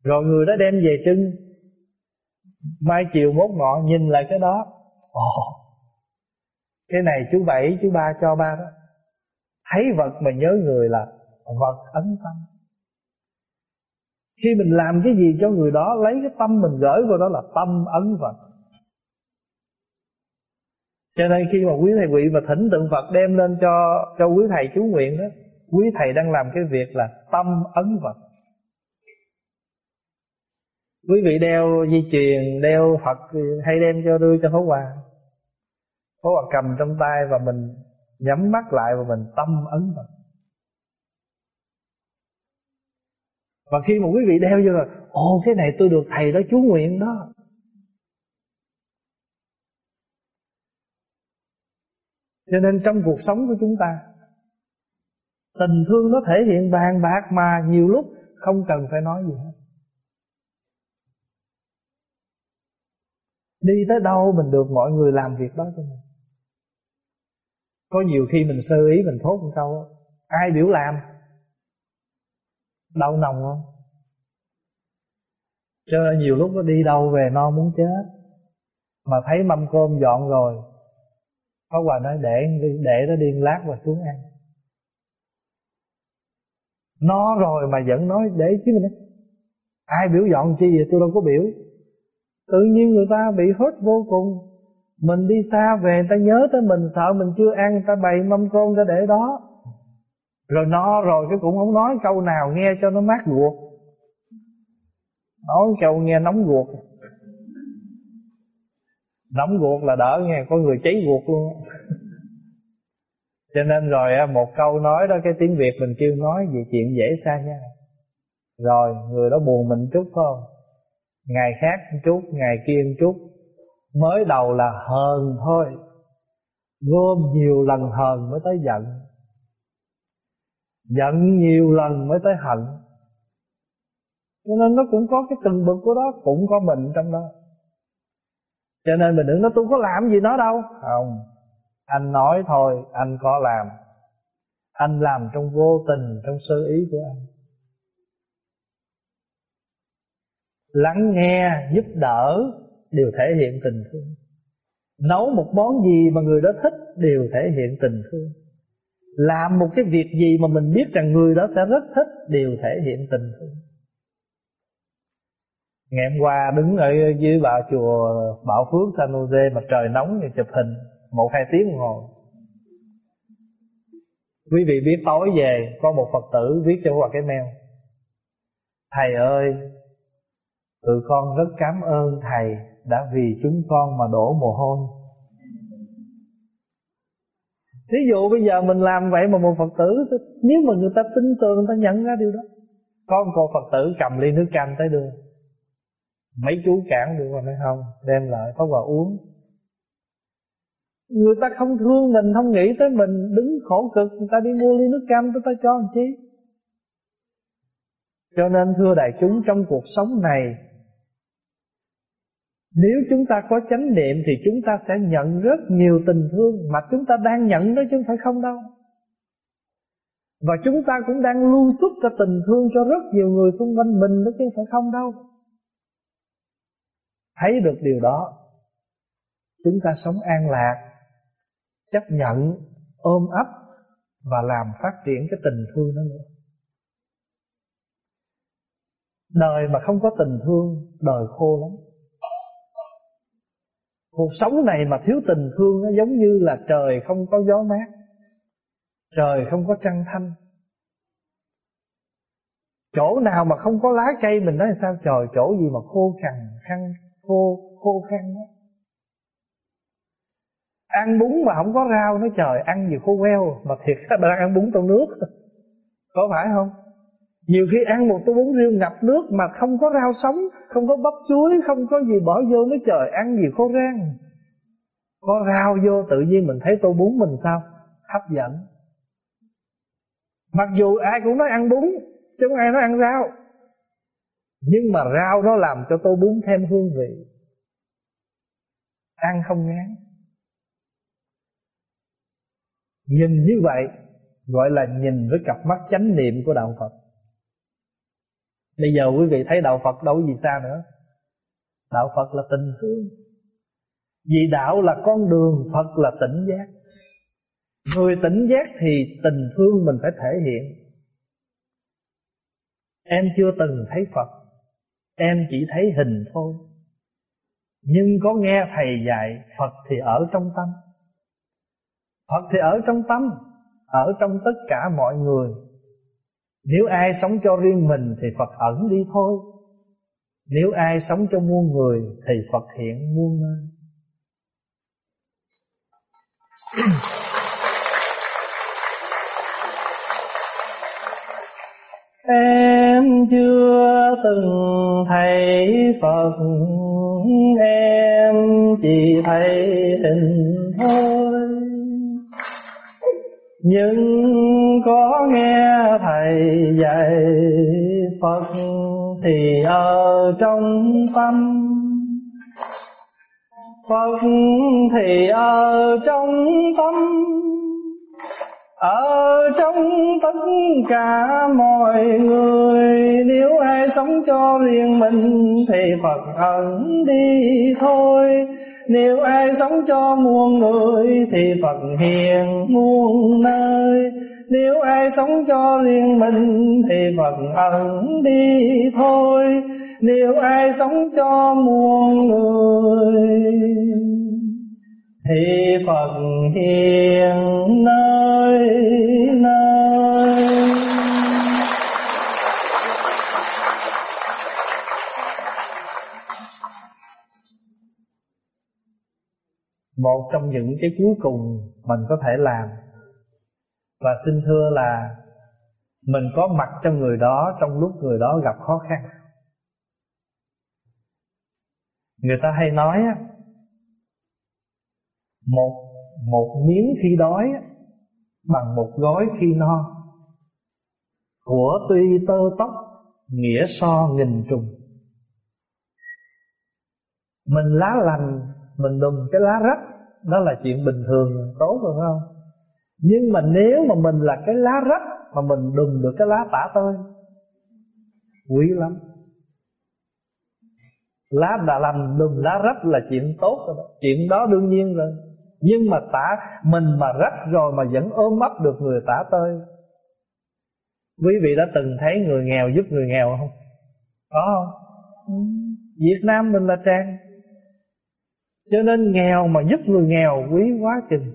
Rồi người đó đem về trưng. Mai chiều mốt ngọ nhìn lại cái đó. Ồ, cái này chú bảy, chú ba cho ba đó. Thấy vật mà nhớ người là vật ấn tâm. Khi mình làm cái gì cho người đó, lấy cái tâm mình gửi vào đó là tâm ấn vật cho nên khi mà quý thầy quỷ mà thỉnh tượng Phật đem lên cho cho quý thầy chú nguyện đó, quý thầy đang làm cái việc là tâm ấn Phật. Quý vị đeo di truyền, đeo Phật hay đem cho đưa cho Pháp Hòa. Pháp Hòa cầm trong tay và mình nhắm mắt lại và mình tâm ấn Phật. Và khi mà quý vị đeo vô rồi, ồ, cái này tôi được thầy đó chú nguyện đó. Cho nên trong cuộc sống của chúng ta, Tình thương nó thể hiện bàn bạc mà nhiều lúc không cần phải nói gì hết. Đi tới đâu mình được mọi người làm việc đó cho mình. Có nhiều khi mình sơ ý, mình thốt một câu, Ai biểu làm? Đau nồng không? Cho nhiều lúc nó đi đâu về no muốn chết. Mà thấy mâm cơm dọn rồi Pháp Hòa nói để để nó điên lát và xuống ăn. No rồi mà vẫn nói để chứ mình Ai biểu dọn chi vậy? Tôi đâu có biểu. Tự nhiên người ta bị hết vô cùng. Mình đi xa về, người ta nhớ tới mình, Sợ mình chưa ăn, người ta bày mâm cơm ra để đó. Rồi no rồi cái cũng không nói câu nào, nghe cho nó mát ruột. Nói câu nghe nóng ruột. Nóng ruột là đỡ nghe Có người cháy ruột luôn. Cho nên rồi một câu nói đó Cái tiếng Việt mình kêu nói về chuyện dễ xa nha Rồi người đó buồn mình chút không? Ngày khác chút, ngày kia chút. Mới đầu là hờn thôi. Gom nhiều lần hờn mới tới giận. Giận nhiều lần mới tới hận. Cho nên nó cũng có cái từng bực của đó Cũng có mình trong đó. Cho nên mình đừng nói tôi có làm gì nó đâu. Không. Anh nói thôi, anh có làm. Anh làm trong vô tình, Trong sơ ý của anh. Lắng nghe, giúp đỡ, đều thể hiện tình thương. Nấu một món gì mà người đó thích, đều thể hiện tình thương. Làm một cái việc gì mà mình biết rằng người đó sẽ rất thích, đều thể hiện tình thương ngày hôm qua đứng ở dưới bà chùa Bảo Phước, San Jose mà trời nóng như chụp hình một hai tiếng đồng hồ. Quý vị biết tối về có một phật tử viết cho qua cái mail. Thầy ơi, Tụi con rất cảm ơn Thầy đã vì chúng con mà đổ mồ hôi. Thí dụ bây giờ mình làm vậy mà một Phật tử, Nếu mà người ta tin tưởng, người ta nhận ra điều đó. Có một cô Phật tử cầm ly nước cam tới đưa. Mấy chú cản được rồi nói không Đem lại có vào uống Người ta không thương mình, Không nghĩ tới mình, đứng khổ cực Người ta đi mua ly nước cam, Người ta cho làm chi Cho nên, thưa đại chúng, Trong cuộc sống này, nếu chúng ta có chánh niệm thì chúng ta sẽ nhận rất nhiều tình thương mà chúng ta đang nhận đó chứ không phải không đâu. Và chúng ta cũng đang lưu xuất ra tình thương cho rất nhiều người xung quanh mình đó chứ không phải không đâu. Thấy được điều đó, chúng ta sống an lạc, chấp nhận, ôm ấp và làm phát triển cái tình thương đó nữa. Đời mà không có tình thương, đời khô lắm. Cuộc sống này mà thiếu tình thương nó giống như là trời không có gió mát Trời không có trăng thanh Chỗ nào mà không có lá cây mình nói sao trời chỗ gì mà khô cằn khăn khô khô khăn đó. Ăn bún mà không có rau nó trời ăn gì khô queo mà thiệt đang ăn bún trong nước có phải không? Nhiều khi ăn một tô bún riêu ngập nước mà không có rau sống, không có bắp chuối, không có gì bỏ vô nó trời ăn gì khô rang. Có rau vô tự nhiên mình thấy tô bún mình sao? Hấp dẫn. Mặc dù ai cũng nói ăn bún, chứ không ai nói ăn rau. Nhưng mà rau nó làm cho tô bún thêm hương vị. Ăn không ngán. Nhìn như vậy, gọi là nhìn với cặp mắt chánh niệm của đạo Phật. Bây giờ quý vị thấy đạo Phật đâu gì xa nữa Đạo Phật là tình thương Vì đạo là con đường, Phật là tỉnh giác Người tỉnh giác thì tình thương mình phải thể hiện Em chưa từng thấy Phật Em chỉ thấy hình thôi. Nhưng có nghe Thầy dạy, Phật thì ở trong tâm. Phật thì ở trong tâm, Ở trong tất cả mọi người. Nếu ai sống cho riêng mình thì Phật ẩn đi thôi. Nếu ai sống cho muôn người thì Phật hiện muôn nơi. Hey chưa từng thấy Phật. Em chỉ thấy hình thôi. Nhưng có nghe thầy dạy Phật thì ở trong tâm. Phật thì ở trong tâm ở trong tất cả mọi người, nếu ai sống cho riêng mình thì phật ẩn đi thôi. Nếu ai sống cho muôn người thì phật hiền muôn nơi. Nếu ai sống cho riêng mình thì phật ẩn đi thôi. Nếu ai sống cho muôn người thì Phật hiện nơi nơi. Một trong những cái cuối cùng mình có thể làm, và xin thưa là mình có mặt cho người đó trong lúc người đó gặp khó khăn. Người ta hay nói á một một miếng khi đói bằng một gói khi no. Của tuy tơ tóc, nghĩa so nghìn trùng. Mình lá lành, mình đùm cái lá rách, đó là chuyện bình thường, tốt rồi không? Nhưng mà nếu mà mình là cái lá rách mà mình đùm được cái lá tả tơi, quý lắm. Lá đã lành, đùm lá rách là chuyện tốt rồi đó. Chuyện đó đương nhiên rồi nhưng mà tả, mình mà rách rồi mà vẫn ôm ấp được người tả tơi. Quý vị đã từng thấy người nghèo giúp người nghèo không? Có không? Việt nam mình là trang cho nên nghèo mà giúp người nghèo quý quá chừng.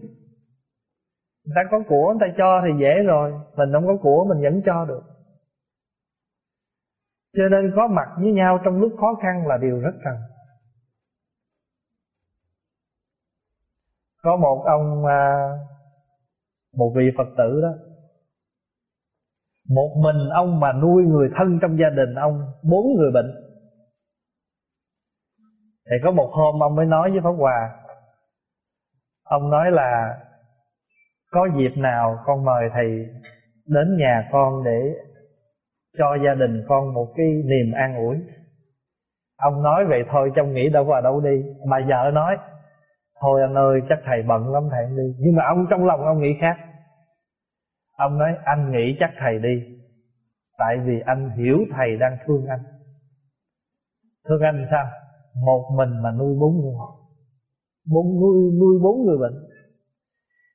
Người ta có của người ta cho thì dễ rồi. Mình không có của mình vẫn cho được. Cho nên có mặt với nhau trong lúc khó khăn là điều rất cần. Có một ông à, một vị phật tử đó. Một mình ông mà nuôi người thân trong gia đình ông, bốn người bệnh. Thì có một hôm ông mới nói với pháp hòa, ông nói là, có dịp nào con mời thầy đến nhà con để cho gia đình con một cái niềm an ủi? Ông nói, vậy thôi, trong nghĩ đâu vào đâu đi. Mà vợ nói thôi anh ơi, chắc thầy bận lắm, thầy đi. Nhưng mà ông trong lòng ông nghĩ khác. Ông nói, anh nghĩ chắc thầy đi. Tại vì anh hiểu thầy đang thương anh. Thương anh sao? Một mình mà nuôi bốn người. Bốn, nuôi nuôi bốn người bệnh.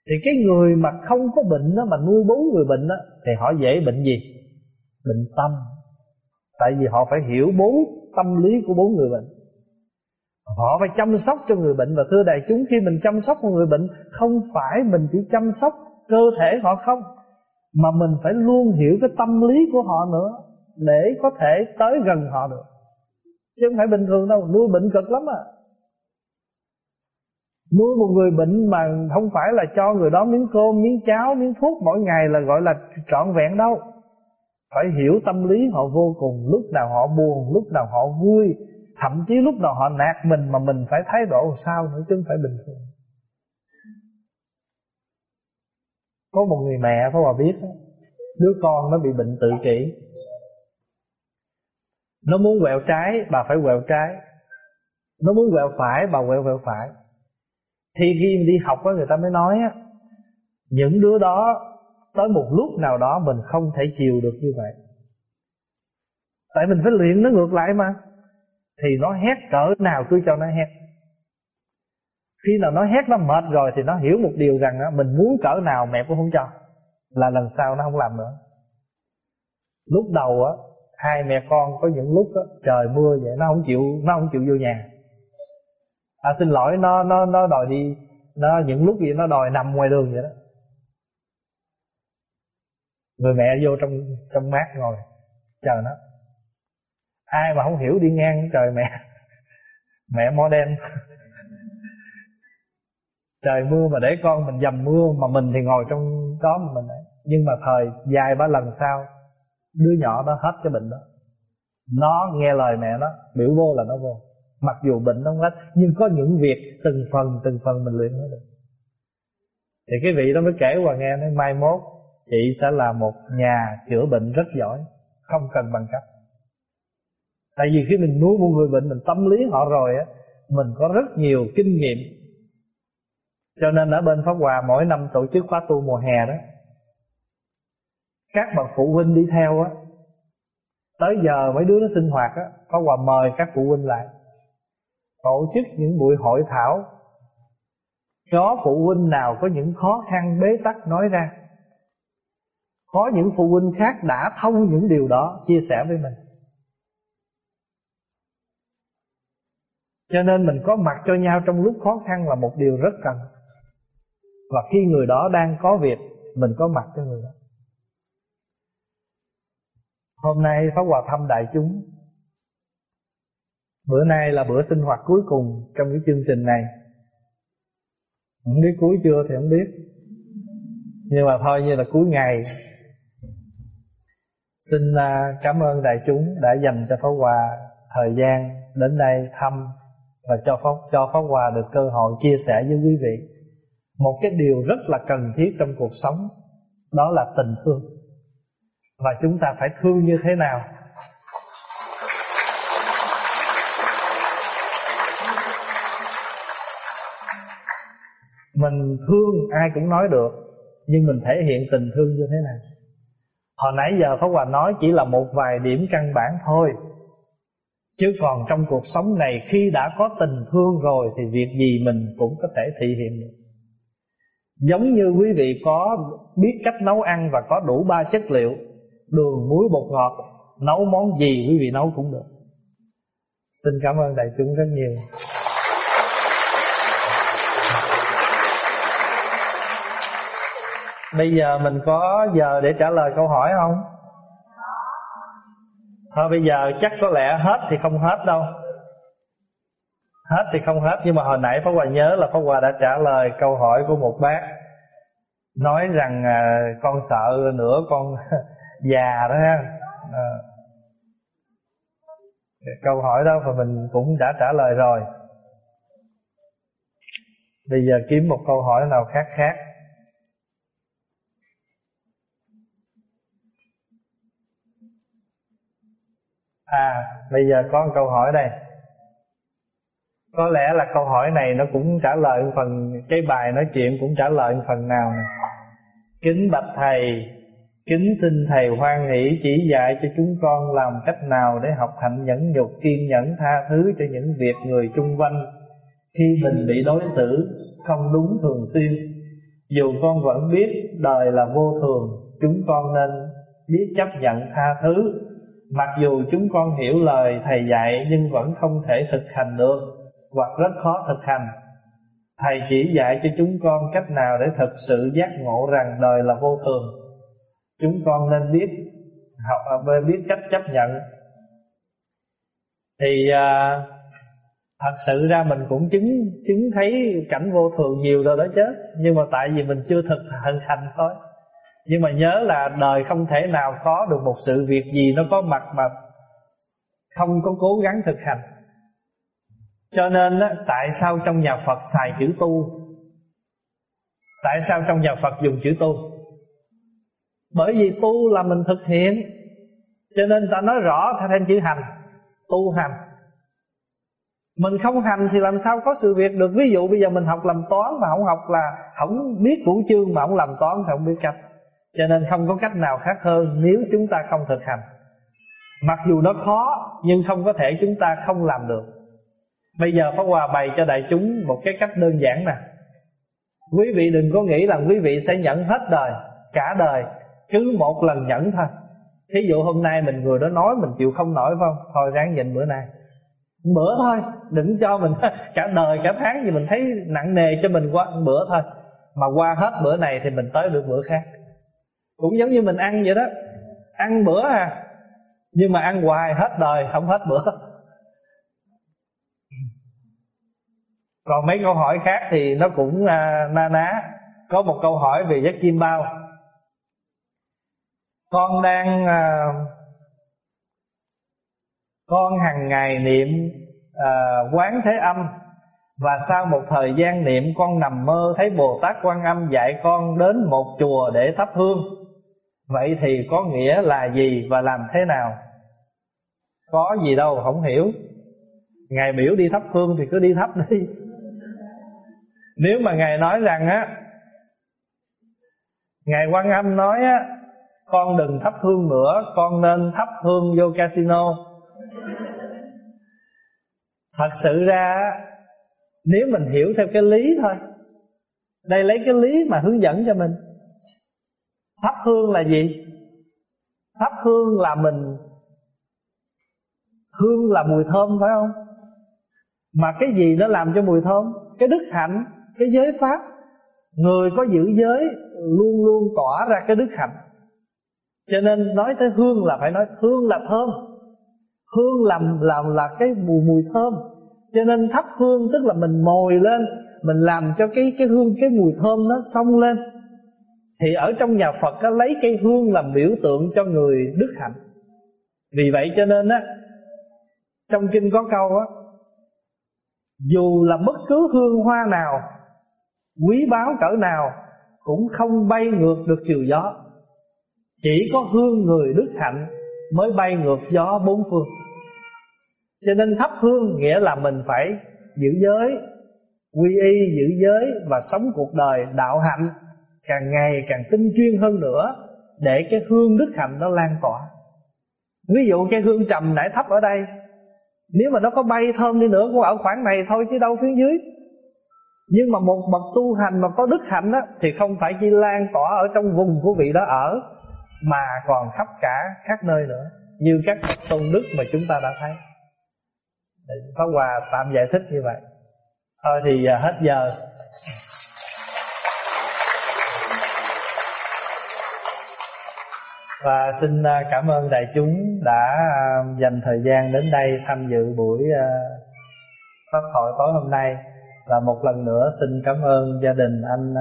Thì cái người mà không có bệnh đó mà nuôi bốn người bệnh đó, thì họ dễ bệnh gì? Bệnh tâm. Tại vì họ phải hiểu bốn tâm lý của bốn người bệnh. Họ phải chăm sóc cho người bệnh. Và thưa đại chúng khi mình chăm sóc một người bệnh Không phải mình chỉ chăm sóc cơ thể họ không Mà mình phải luôn hiểu cái tâm lý của họ nữa Để có thể tới gần họ được. Chứ không phải bình thường đâu Nuôi bệnh cực lắm à. Nuôi một người bệnh mà không phải là cho người đó miếng cơm, miếng cháo, miếng thuốc mỗi ngày là gọi là trọn vẹn đâu. Phải hiểu tâm lý họ vô cùng Lúc nào họ buồn, lúc nào họ vui Thậm chí lúc nào họ nạt mình mà mình phải thái độ sao nữa chứ không phải bình thường. Có một người mẹ, có bà biết Đứa con nó bị bệnh tự kỷ. Nó muốn quẹo trái, bà phải quẹo trái. Nó muốn quẹo phải, bà quẹo quẹo phải. Thì khi đi học đó, người ta mới nói á, Những đứa đó, Tới một lúc nào đó mình không thể chiều được như vậy. Tại mình phải luyện nó ngược lại mà thì nó hét cỡ nào cứ cho nó hét. Khi nào nó hét nó mệt rồi thì nó hiểu một điều rằng đó, mình muốn cỡ nào mẹ cũng không cho là lần sau nó không làm nữa. Lúc đầu á hai mẹ con có những lúc á, trời mưa vậy nó không chịu nó không chịu vô nhà. À xin lỗi nó nó nó đòi đi nó những lúc gì nó đòi nằm ngoài đường vậy đó. Người mẹ vô trong trong mát ngồi chờ nó ai mà không hiểu đi ngang, trời mẹ. Mẹ mo đen. Trời mưa mà để con mình dầm mưa, mà mình thì ngồi trong đó mà mình ấy. nhưng mà thời dài ba lần sau, đứa nhỏ đó hết cái bệnh đó. Nó nghe lời mẹ nó, biểu vô là nó vô. Mặc dù bệnh nó không hết nhưng có những việc từng phần từng phần mình luyện nó được. Thì cái vị đó mới kể qua nghe, nói, mai mốt chị sẽ là một nhà chữa bệnh rất giỏi, không cần bằng cấp tại vì khi mình nuôi một người bệnh, mình tâm lý họ rồi á, mình có rất nhiều kinh nghiệm. Cho nên ở bên pháp hòa, mỗi năm tổ chức khóa tu mùa hè đó, các bậc phụ huynh đi theo á, tới giờ mấy đứa nó sinh hoạt á, pháp hòa mời các phụ huynh lại, tổ chức những buổi hội thảo. Có phụ huynh nào có những khó khăn bế tắc nói ra, có những phụ huynh khác đã thông những điều đó, chia sẻ với mình. Cho nên mình có mặt cho nhau trong lúc khó khăn là một điều rất cần. Và khi người đó đang có việc, mình có mặt cho người đó. Hôm nay pháp hòa thăm đại chúng. Bữa nay là bữa sinh hoạt cuối cùng trong cái chương trình này. Không biết cuối chưa thì không biết. Nhưng mà thôi như là cuối ngày. Xin à, cảm ơn đại chúng đã dành cho pháp hòa thời gian đến đây thăm và cho pháp cho pháp hòa được cơ hội chia sẻ với quý vị một cái điều rất là cần thiết trong cuộc sống, đó là tình thương. Và chúng ta phải thương như thế nào? Mình thương ai cũng nói được, nhưng mình thể hiện tình thương như thế nào? Hồi nãy giờ pháp hòa nói chỉ là một vài điểm căn bản thôi chứ còn trong cuộc sống này, khi đã có tình thương rồi, thì việc gì mình cũng có thể thị hiện được. Giống như quý vị có biết cách nấu ăn và có đủ ba chất liệu, đường, muối, bột ngọt, nấu món gì quý vị nấu cũng được. Xin cảm ơn đại chúng rất nhiều. Bây giờ mình có giờ để trả lời câu hỏi không? Thôi bây giờ chắc có lẽ hết thì không hết đâu. Hết thì không hết Nhưng mà hồi nãy Pháp Hòa nhớ là Pháp Hòa đã trả lời câu hỏi của một bác Nói rằng à, con sợ nữa con già đó ha. À. Câu hỏi đó và mình cũng đã trả lời rồi. Bây giờ kiếm một câu hỏi nào khác khác. À bây giờ có một câu hỏi đây Có lẽ là câu hỏi này nó cũng trả lời một phần Cái bài nói chuyện cũng trả lời một phần nào này. Kính bạch thầy Kính xin thầy hoan hỷ chỉ dạy cho chúng con làm cách nào để học hạnh nhẫn nhục kiên nhẫn tha thứ cho những việc người chung quanh khi mình bị đối xử không đúng thường xuyên. Dù con vẫn biết đời là vô thường, chúng con nên biết chấp nhận tha thứ Mặc dù chúng con hiểu lời Thầy dạy nhưng vẫn không thể thực hành được Hoặc rất khó thực hành. Thầy chỉ dạy cho chúng con cách nào để thực sự giác ngộ rằng đời là vô thường. Chúng con nên biết học à, biết cách chấp nhận. Thì à, thật sự ra mình cũng chứng chứng thấy cảnh vô thường nhiều rồi đó chứ Nhưng mà tại vì mình chưa thực hành thôi nhưng mà nhớ là đời không thể nào có được một sự việc gì nó có mặt mà không có cố gắng thực hành. Cho nên á, tại sao trong nhà Phật xài chữ tu? Tại sao trong nhà Phật dùng chữ tu? Bởi vì tu là mình thực hiện. Cho nên ta nói rõ theo thêm chữ hành Tu hành. Mình không hành thì làm sao có sự việc được? Ví dụ bây giờ mình học làm toán mà không học là Không biết vũ chương mà không làm toán thì không biết cách cho nên không có cách nào khác hơn nếu chúng ta không thực hành. Mặc dù nó khó, nhưng không có thể chúng ta không làm được. Bây giờ Pháp Hòa bày cho đại chúng một cái cách đơn giản nè. Quý vị đừng có nghĩ là quý vị sẽ nhẫn hết đời, Cả đời, Cứ một lần nhẫn thôi. Thí dụ hôm nay mình người đó nói mình chịu không nổi phải không? Thôi ráng nhịn bữa nay. Bữa thôi, Đừng cho mình cả đời, cả tháng gì mình thấy nặng nề cho mình qua bữa thôi. Mà qua hết bữa này thì mình tới được bữa khác cũng giống như mình ăn vậy đó. Ăn bữa à. Nhưng mà ăn hoài hết đời không hết bữa. Còn mấy câu hỏi khác thì nó cũng à, na ná. Có một câu hỏi về giấc chim bao. Con đang à, con hàng ngày niệm à, quán thế âm Và sau một thời gian niệm con nằm mơ Thấy Bồ Tát Quan Âm dạy con đến một chùa để thắp hương. Vậy thì có nghĩa là gì và làm thế nào? Có gì đâu, không hiểu. Ngài biểu đi thắp hương thì cứ đi thắp đi. Nếu mà Ngài nói rằng á, Ngài Quan Âm nói á, Con đừng thắp hương nữa, Con nên thắp hương vô casino. Thật sự ra Nếu mình hiểu theo cái lý thôi, Đây lấy cái lý mà hướng dẫn cho mình. Thắp hương là gì? Thắp hương là mình Hương là mùi thơm phải không? Mà cái gì nó làm cho mùi thơm? Cái đức hạnh, cái giới pháp Người có giữ giới luôn luôn tỏa ra cái đức hạnh Cho nên nói tới hương là phải nói hương là thơm Hương làm làm là cái mùi mùi thơm Cho nên thắp hương tức là mình mồi lên Mình làm cho cái cái hương cái mùi thơm nó xông lên thì ở trong nhà Phật á, lấy cây hương làm biểu tượng cho người đức hạnh. Vì vậy cho nên á Trong kinh có câu á Dù là bất cứ hương hoa nào Quý báu cỡ nào Cũng không bay ngược được chiều gió. Chỉ có hương người đức hạnh Mới bay ngược gió bốn phương. Cho nên thắp hương nghĩa là mình phải giữ giới Quy y giữ giới và sống cuộc đời đạo hạnh. Càng ngày càng tinh chuyên hơn nữa Để cái hương đức hạnh nó lan tỏa. Ví dụ cái hương trầm nãy thấp ở đây, Nếu mà nó có bay thơm đi nữa, Cũng ở khoảng này thôi chứ đâu phía dưới. Nhưng mà một bậc tu hành mà có đức hạnh đó Thì không phải chỉ lan tỏa ở trong vùng của vị đó ở, Mà còn khắp cả các nơi nữa, Như các bậc tôn đức mà chúng ta đã thấy. Pháp Hòa tạm giải thích như vậy. Thôi thì à, hết giờ. Và xin à, cảm ơn đại chúng đã à, dành thời gian đến đây tham dự buổi à, pháp thoại tối hôm nay Và một lần nữa xin cảm ơn gia đình anh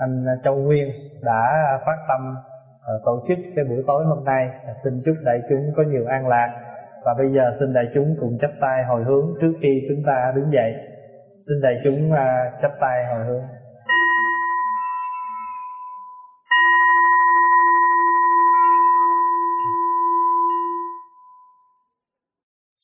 anh Châu Nguyên đã phát tâm tổ chức cái buổi tối hôm nay Xin chúc đại chúng có nhiều an lạc và bây giờ xin đại chúng cùng chắp tay hồi hướng trước khi chúng ta đứng dậy. Xin đại chúng chắp tay hồi hướng.